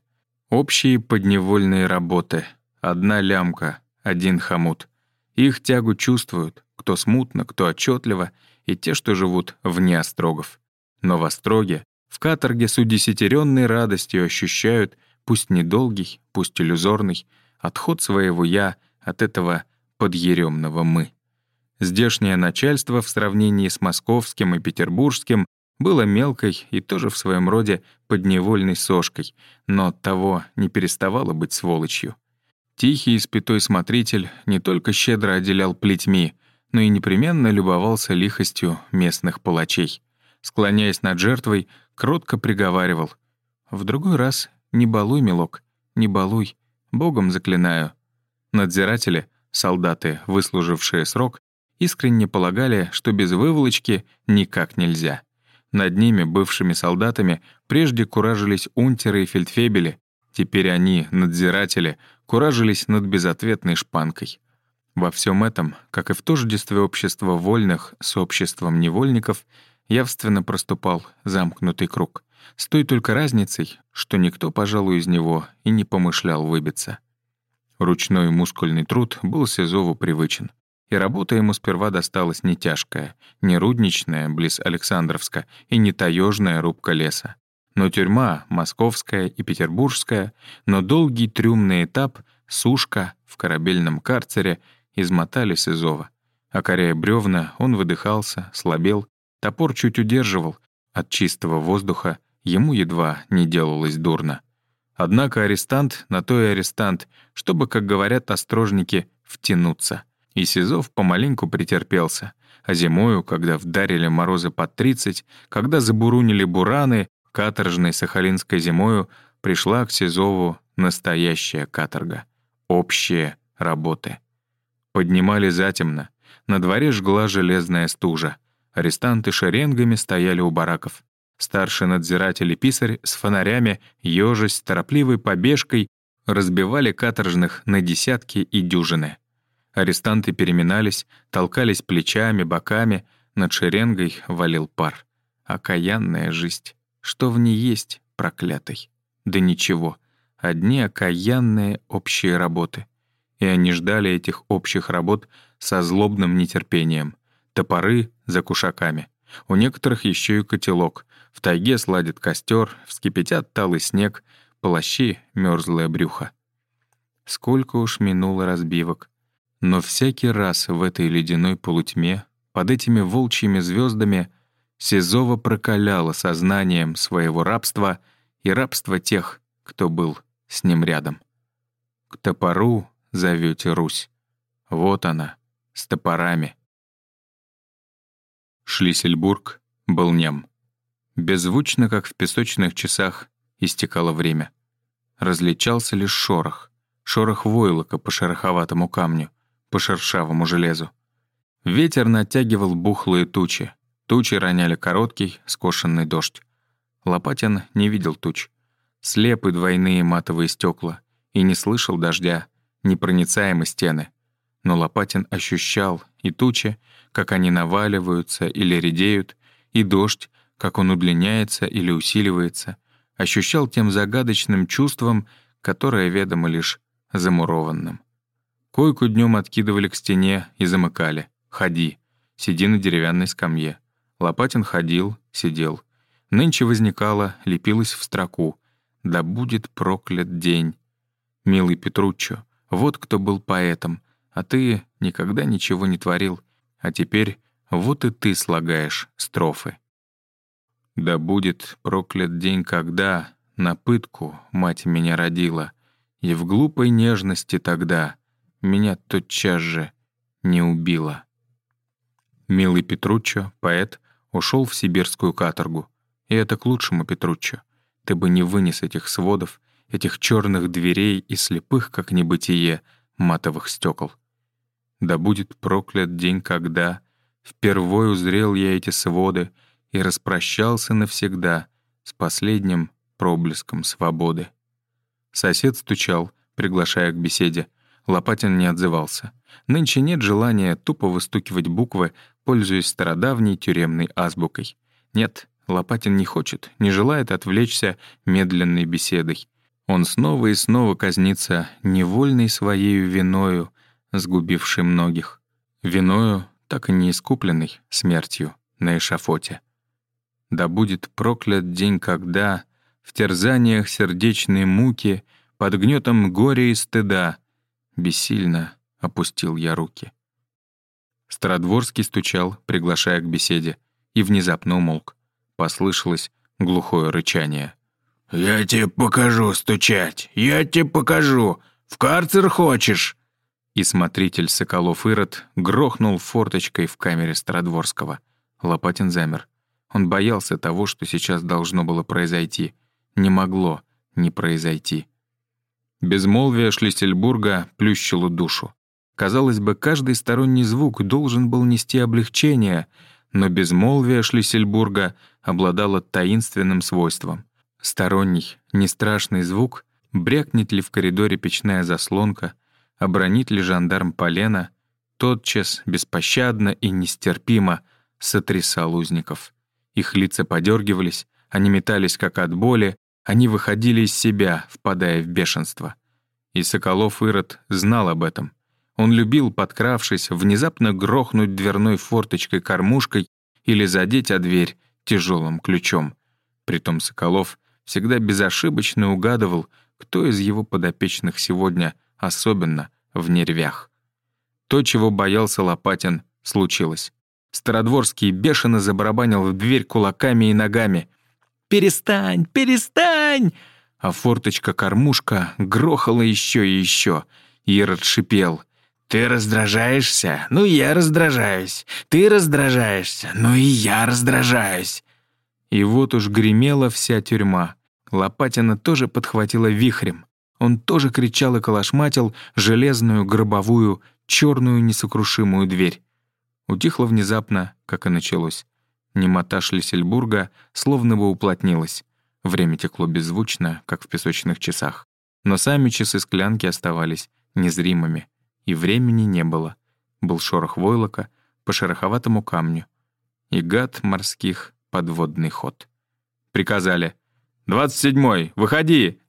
Speaker 1: Общие подневольные работы. Одна лямка, один хомут. Их тягу чувствуют, кто смутно, кто отчетливо, и те, что живут вне острогов. Но в остроге, в каторге с удесятеренной радостью ощущают, пусть недолгий, пусть иллюзорный, отход своего «я» от этого подъеремного «мы». Здешнее начальство в сравнении с московским и петербургским было мелкой и тоже в своем роде подневольной сошкой, но от того не переставало быть сволочью. Тихий и смотритель не только щедро отделял плетьми, но и непременно любовался лихостью местных палачей. Склоняясь над жертвой, кротко приговаривал. «В другой раз не балуй, милок, не балуй, Богом заклинаю». Надзиратели, солдаты, выслужившие срок, искренне полагали, что без выволочки никак нельзя. Над ними, бывшими солдатами, прежде куражились унтеры и фельдфебели, теперь они, надзиратели, куражились над безответной шпанкой. Во всем этом, как и в тождестве общества вольных с обществом невольников, явственно проступал замкнутый круг. С той только разницей, что никто, пожалуй, из него и не помышлял выбиться. Ручной мускульный труд был Сизову привычен. И работа ему сперва досталась не тяжкая, не рудничная, близ Александровска, и не таежная рубка леса. Но тюрьма, московская и петербургская, но долгий трюмный этап, сушка в корабельном карцере измотали Сизова. Окоряя бревна, он выдыхался, слабел, топор чуть удерживал, от чистого воздуха ему едва не делалось дурно. Однако арестант на то и арестант, чтобы, как говорят острожники, втянуться. И Сизов помаленьку претерпелся. А зимою, когда вдарили морозы под 30, когда забурунили бураны, каторжной сахалинской зимою пришла к Сизову настоящая каторга. Общие работы. Поднимали затемно. На дворе жгла железная стужа. Арестанты шеренгами стояли у бараков. Старший надзиратель и писарь с фонарями, ёжись, торопливой побежкой разбивали каторжных на десятки и дюжины. Арестанты переминались, толкались плечами, боками, над шеренгой валил пар. Окаянная жизнь. Что в ней есть, проклятый? Да ничего. Одни окаянные общие работы. И они ждали этих общих работ со злобным нетерпением. Топоры за кушаками. У некоторых еще и котелок. В тайге сладит костер, вскипятят талый снег, плащи — мерзлое брюхо. Сколько уж минуло разбивок. Но всякий раз в этой ледяной полутьме, под этими волчьими звездами, Сизова прокаляла сознанием своего рабства и рабства тех, кто был с ним рядом. К топору зовете Русь. Вот она, с топорами. Шлиссельбург был нем. Беззвучно, как в песочных часах, истекало время. Различался лишь шорох, шорох войлока по шероховатому камню, по шершавому железу. Ветер натягивал бухлые тучи. Тучи роняли короткий, скошенный дождь. Лопатин не видел туч. Слепы двойные матовые стекла и не слышал дождя, непроницаемы стены. Но Лопатин ощущал и тучи, как они наваливаются или редеют, и дождь, как он удлиняется или усиливается, ощущал тем загадочным чувством, которое ведомо лишь замурованным. Койку днем откидывали к стене и замыкали. «Ходи». Сиди на деревянной скамье. Лопатин ходил, сидел. Нынче возникала, лепилась в строку. «Да будет проклят день». «Милый Петруччо, вот кто был поэтом, а ты никогда ничего не творил, а теперь вот и ты слагаешь строфы». «Да будет проклят день, когда на пытку мать меня родила, и в глупой нежности тогда меня тотчас же не убило. Милый Петруччо, поэт, ушел в сибирскую каторгу. И это к лучшему, Петруччо. Ты бы не вынес этих сводов, этих черных дверей и слепых, как небытие, матовых стекол. Да будет проклят день, когда впервой узрел я эти своды и распрощался навсегда с последним проблеском свободы. Сосед стучал, приглашая к беседе. Лопатин не отзывался. Нынче нет желания тупо выстукивать буквы, пользуясь стародавней тюремной азбукой. Нет, Лопатин не хочет, не желает отвлечься медленной беседой. Он снова и снова казнится невольной своей виною, сгубившей многих. Виною, так и не искупленной смертью на эшафоте. Да будет проклят день, когда в терзаниях сердечной муки, под гнетом горя и стыда, бессильно опустил я руки. Стародворский стучал, приглашая к беседе, и внезапно умолк. Послышалось глухое рычание.
Speaker 2: «Я тебе покажу стучать! Я тебе покажу! В карцер хочешь?»
Speaker 1: И смотритель Соколов Ирод грохнул форточкой в камере Стародворского. Лопатин замер. Он боялся того, что сейчас должно было произойти. Не могло не произойти. Безмолвие Шлиссельбурга плющило душу. Казалось бы, каждый сторонний звук должен был нести облегчение, но безмолвие Шлиссельбурга обладало таинственным свойством. Сторонний, нестрашный звук, брякнет ли в коридоре печная заслонка, обронит ли жандарм полено, тотчас, беспощадно и нестерпимо сотрясал узников. Их лица подергивались, они метались как от боли, они выходили из себя, впадая в бешенство. И Соколов Ирод знал об этом. Он любил, подкравшись, внезапно грохнуть дверной форточкой-кормушкой или задеть о дверь тяжелым ключом. Притом Соколов всегда безошибочно угадывал, кто из его подопечных сегодня особенно в нервях. То, чего боялся Лопатин, случилось. Стародворский бешено забарабанил в дверь кулаками и ногами. «Перестань! Перестань!» А форточка-кормушка грохала еще и еще. Ирод шипел.
Speaker 2: «Ты раздражаешься? Ну, я раздражаюсь. Ты раздражаешься? Ну, и я раздражаюсь».
Speaker 1: И вот уж гремела вся тюрьма. Лопатина тоже подхватила вихрем. Он тоже кричал и калашматил железную, гробовую, черную несокрушимую дверь. Утихло внезапно, как и началось. Немота Шлиссельбурга словно бы уплотнилась. Время текло беззвучно, как в песочных часах. Но сами часы склянки оставались незримыми. И времени не было. Был шорох войлока по шероховатому камню. И гад морских подводный ход. Приказали «Двадцать седьмой, выходи!»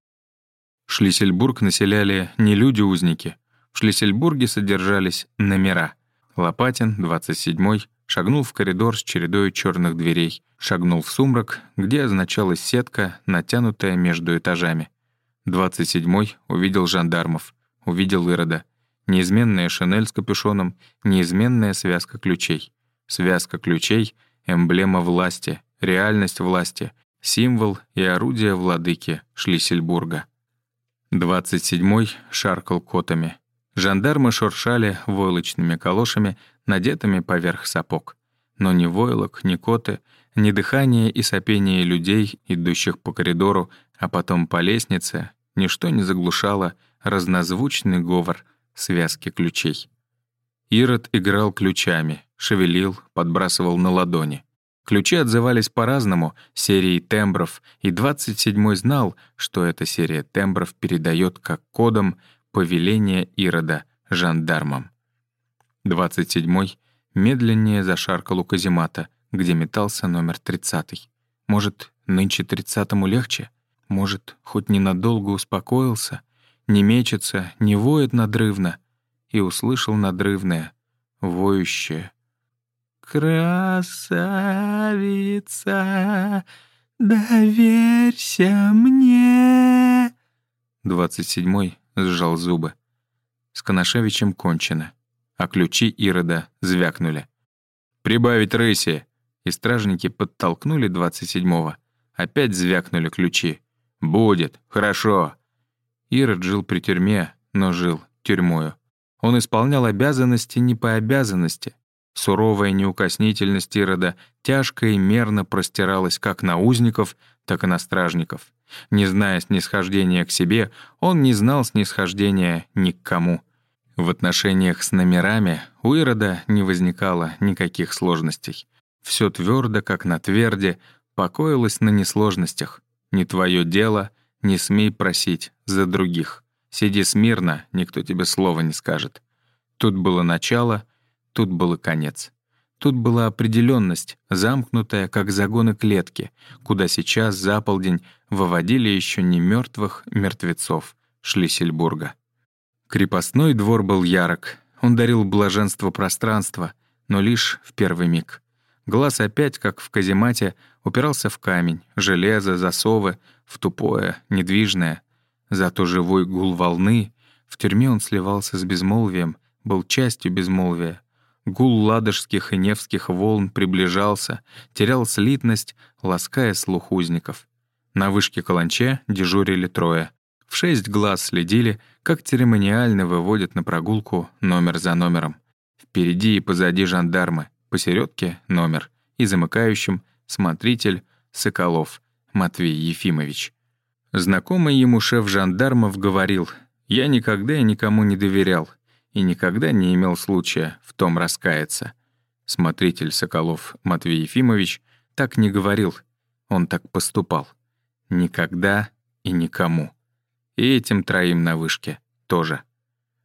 Speaker 1: Шлиссельбург населяли не люди-узники. В Шлиссельбурге содержались номера. Лопатин, 27-й, шагнул в коридор с чередой черных дверей, шагнул в сумрак, где означалась сетка, натянутая между этажами. 27-й увидел жандармов, увидел Ирода. Неизменная шинель с капюшоном, неизменная связка ключей. Связка ключей — эмблема власти, реальность власти, символ и орудие владыки Шлиссельбурга. 27-й шаркал котами. Жандармы шуршали войлочными калошами, надетыми поверх сапог. Но ни войлок, ни коты, ни дыхание и сопение людей, идущих по коридору, а потом по лестнице, ничто не заглушало разнозвучный говор связки ключей. Ирод играл ключами, шевелил, подбрасывал на ладони. Ключи отзывались по-разному, серией тембров, и 27-й знал, что эта серия тембров передает как кодом повеление Ирода жандармам. 27-й медленнее зашаркал у каземата, где метался номер 30-й. Может, нынче 30-му легче? Может, хоть ненадолго успокоился? Не мечется, не воет надрывно? И услышал надрывное, воющее — «Красавица, доверься мне!» Двадцать седьмой сжал зубы. С Коношевичем кончено, а ключи Ирода звякнули. «Прибавить рыси!» И стражники подтолкнули двадцать седьмого. Опять звякнули ключи. «Будет, хорошо!» Ирод жил при тюрьме, но жил тюрьмою. Он исполнял обязанности не по обязанности, Суровая неукоснительность Ирода тяжко и мерно простиралась как на узников, так и на стражников. Не зная снисхождения к себе, он не знал снисхождения ни к кому. В отношениях с номерами у Ирода не возникало никаких сложностей. Все твердо, как на тверде, покоилось на несложностях. Не твое дело, не смей просить за других. Сиди смирно, никто тебе слова не скажет. Тут было начало, тут было конец. Тут была определенность, замкнутая, как загоны клетки, куда сейчас за полдень выводили еще не мертвых мертвецов Шлиссельбурга. Крепостной двор был ярок, он дарил блаженство пространства, но лишь в первый миг. Глаз опять, как в каземате, упирался в камень, железо, засовы, в тупое, недвижное. Зато живой гул волны, в тюрьме он сливался с безмолвием, был частью безмолвия. Гул ладожских и невских волн приближался, терял слитность, лаская слух узников. На вышке каланче дежурили трое. В шесть глаз следили, как церемониально выводят на прогулку номер за номером. Впереди и позади жандармы, посередке — номер, и замыкающим — смотритель Соколов Матвей Ефимович. Знакомый ему шеф жандармов говорил, «Я никогда и никому не доверял и никогда не имел случая в том раскаяться. Смотритель Соколов Матвей Ефимович так не говорил, он так поступал. Никогда и никому. И этим троим на вышке тоже.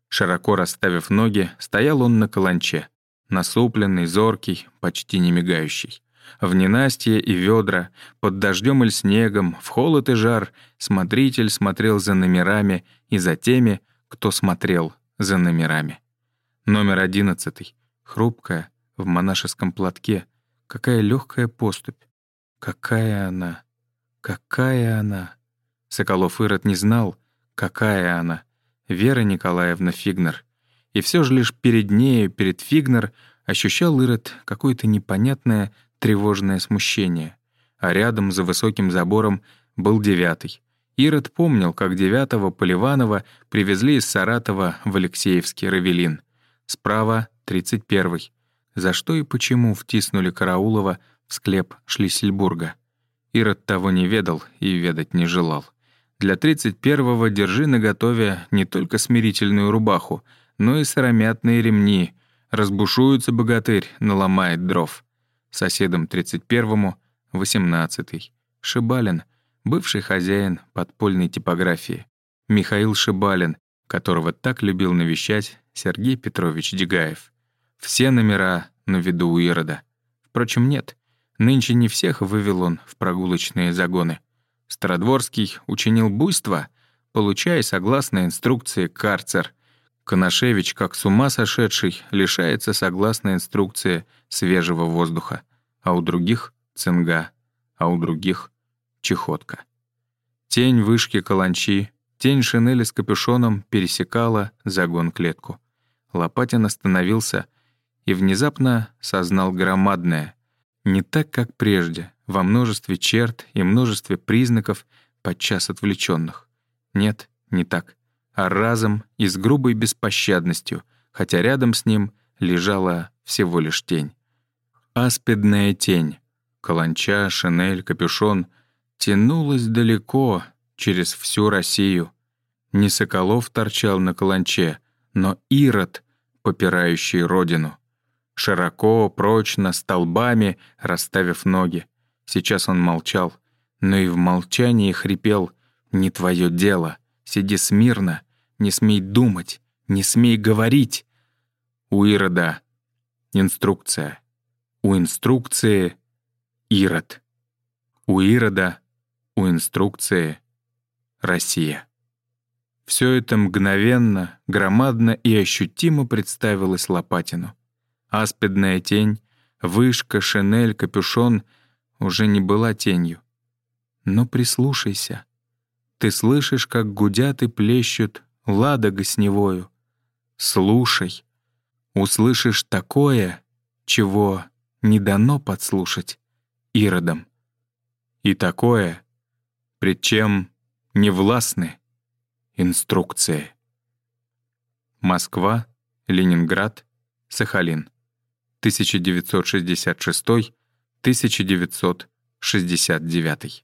Speaker 1: Широко расставив ноги, стоял он на каланче, насупленный, зоркий, почти не мигающий. В ненастье и ведра, под дождем или снегом, в холод и жар смотритель смотрел за номерами и за теми, кто смотрел за номерами. Номер одиннадцатый. Хрупкая, в монашеском платке. Какая легкая поступь. Какая она. Какая она. Соколов Ирод не знал, какая она. Вера Николаевна Фигнер. И все же лишь перед нею, перед Фигнер, ощущал Ирод какое-то непонятное, тревожное смущение. А рядом, за высоким забором, был девятый. Ирод помнил, как девятого Поливанова привезли из Саратова в Алексеевский Равелин. Справа — тридцать первый. За что и почему втиснули Караулова в склеп Шлиссельбурга? Ирод того не ведал и ведать не желал. Для тридцать первого держи наготове не только смирительную рубаху, но и сыромятные ремни. Разбушуется богатырь, наломает дров. Соседом тридцать первому — восемнадцатый. Шибалин — бывший хозяин подпольной типографии, Михаил Шибалин, которого так любил навещать Сергей Петрович Дегаев. Все номера на виду у Ирода. Впрочем, нет, нынче не всех вывел он в прогулочные загоны. Стародворский учинил буйство, получая, согласно инструкции, карцер. Коношевич, как с ума сошедший, лишается, согласно инструкции, свежего воздуха, а у других — цинга, а у других чехотка. Тень вышки каланчи, тень шинели с капюшоном пересекала загон-клетку. Лопатин остановился и внезапно сознал громадное. Не так, как прежде, во множестве черт и множестве признаков, подчас отвлеченных. Нет, не так. А разом и с грубой беспощадностью, хотя рядом с ним лежала всего лишь тень. Аспидная тень. Каланча, шинель, капюшон — тянулась далеко, через всю Россию. Не Соколов торчал на каланче, но Ирод, попирающий родину. Широко, прочно, столбами, расставив ноги. Сейчас он молчал, но и в молчании хрипел «Не твое дело, сиди смирно, не смей думать, не смей говорить». У Ирода инструкция. У инструкции Ирод. У Ирода у инструкции «Россия». Все это мгновенно, громадно и ощутимо представилось Лопатину. Аспидная тень, вышка, шинель, капюшон уже не была тенью. Но прислушайся. Ты слышишь, как гудят и плещут ладога с невою. Слушай. Услышишь такое, чего не дано подслушать иродом. И такое, пред чем не властны инструкции. Москва, Ленинград, Сахалин. 1966-1969.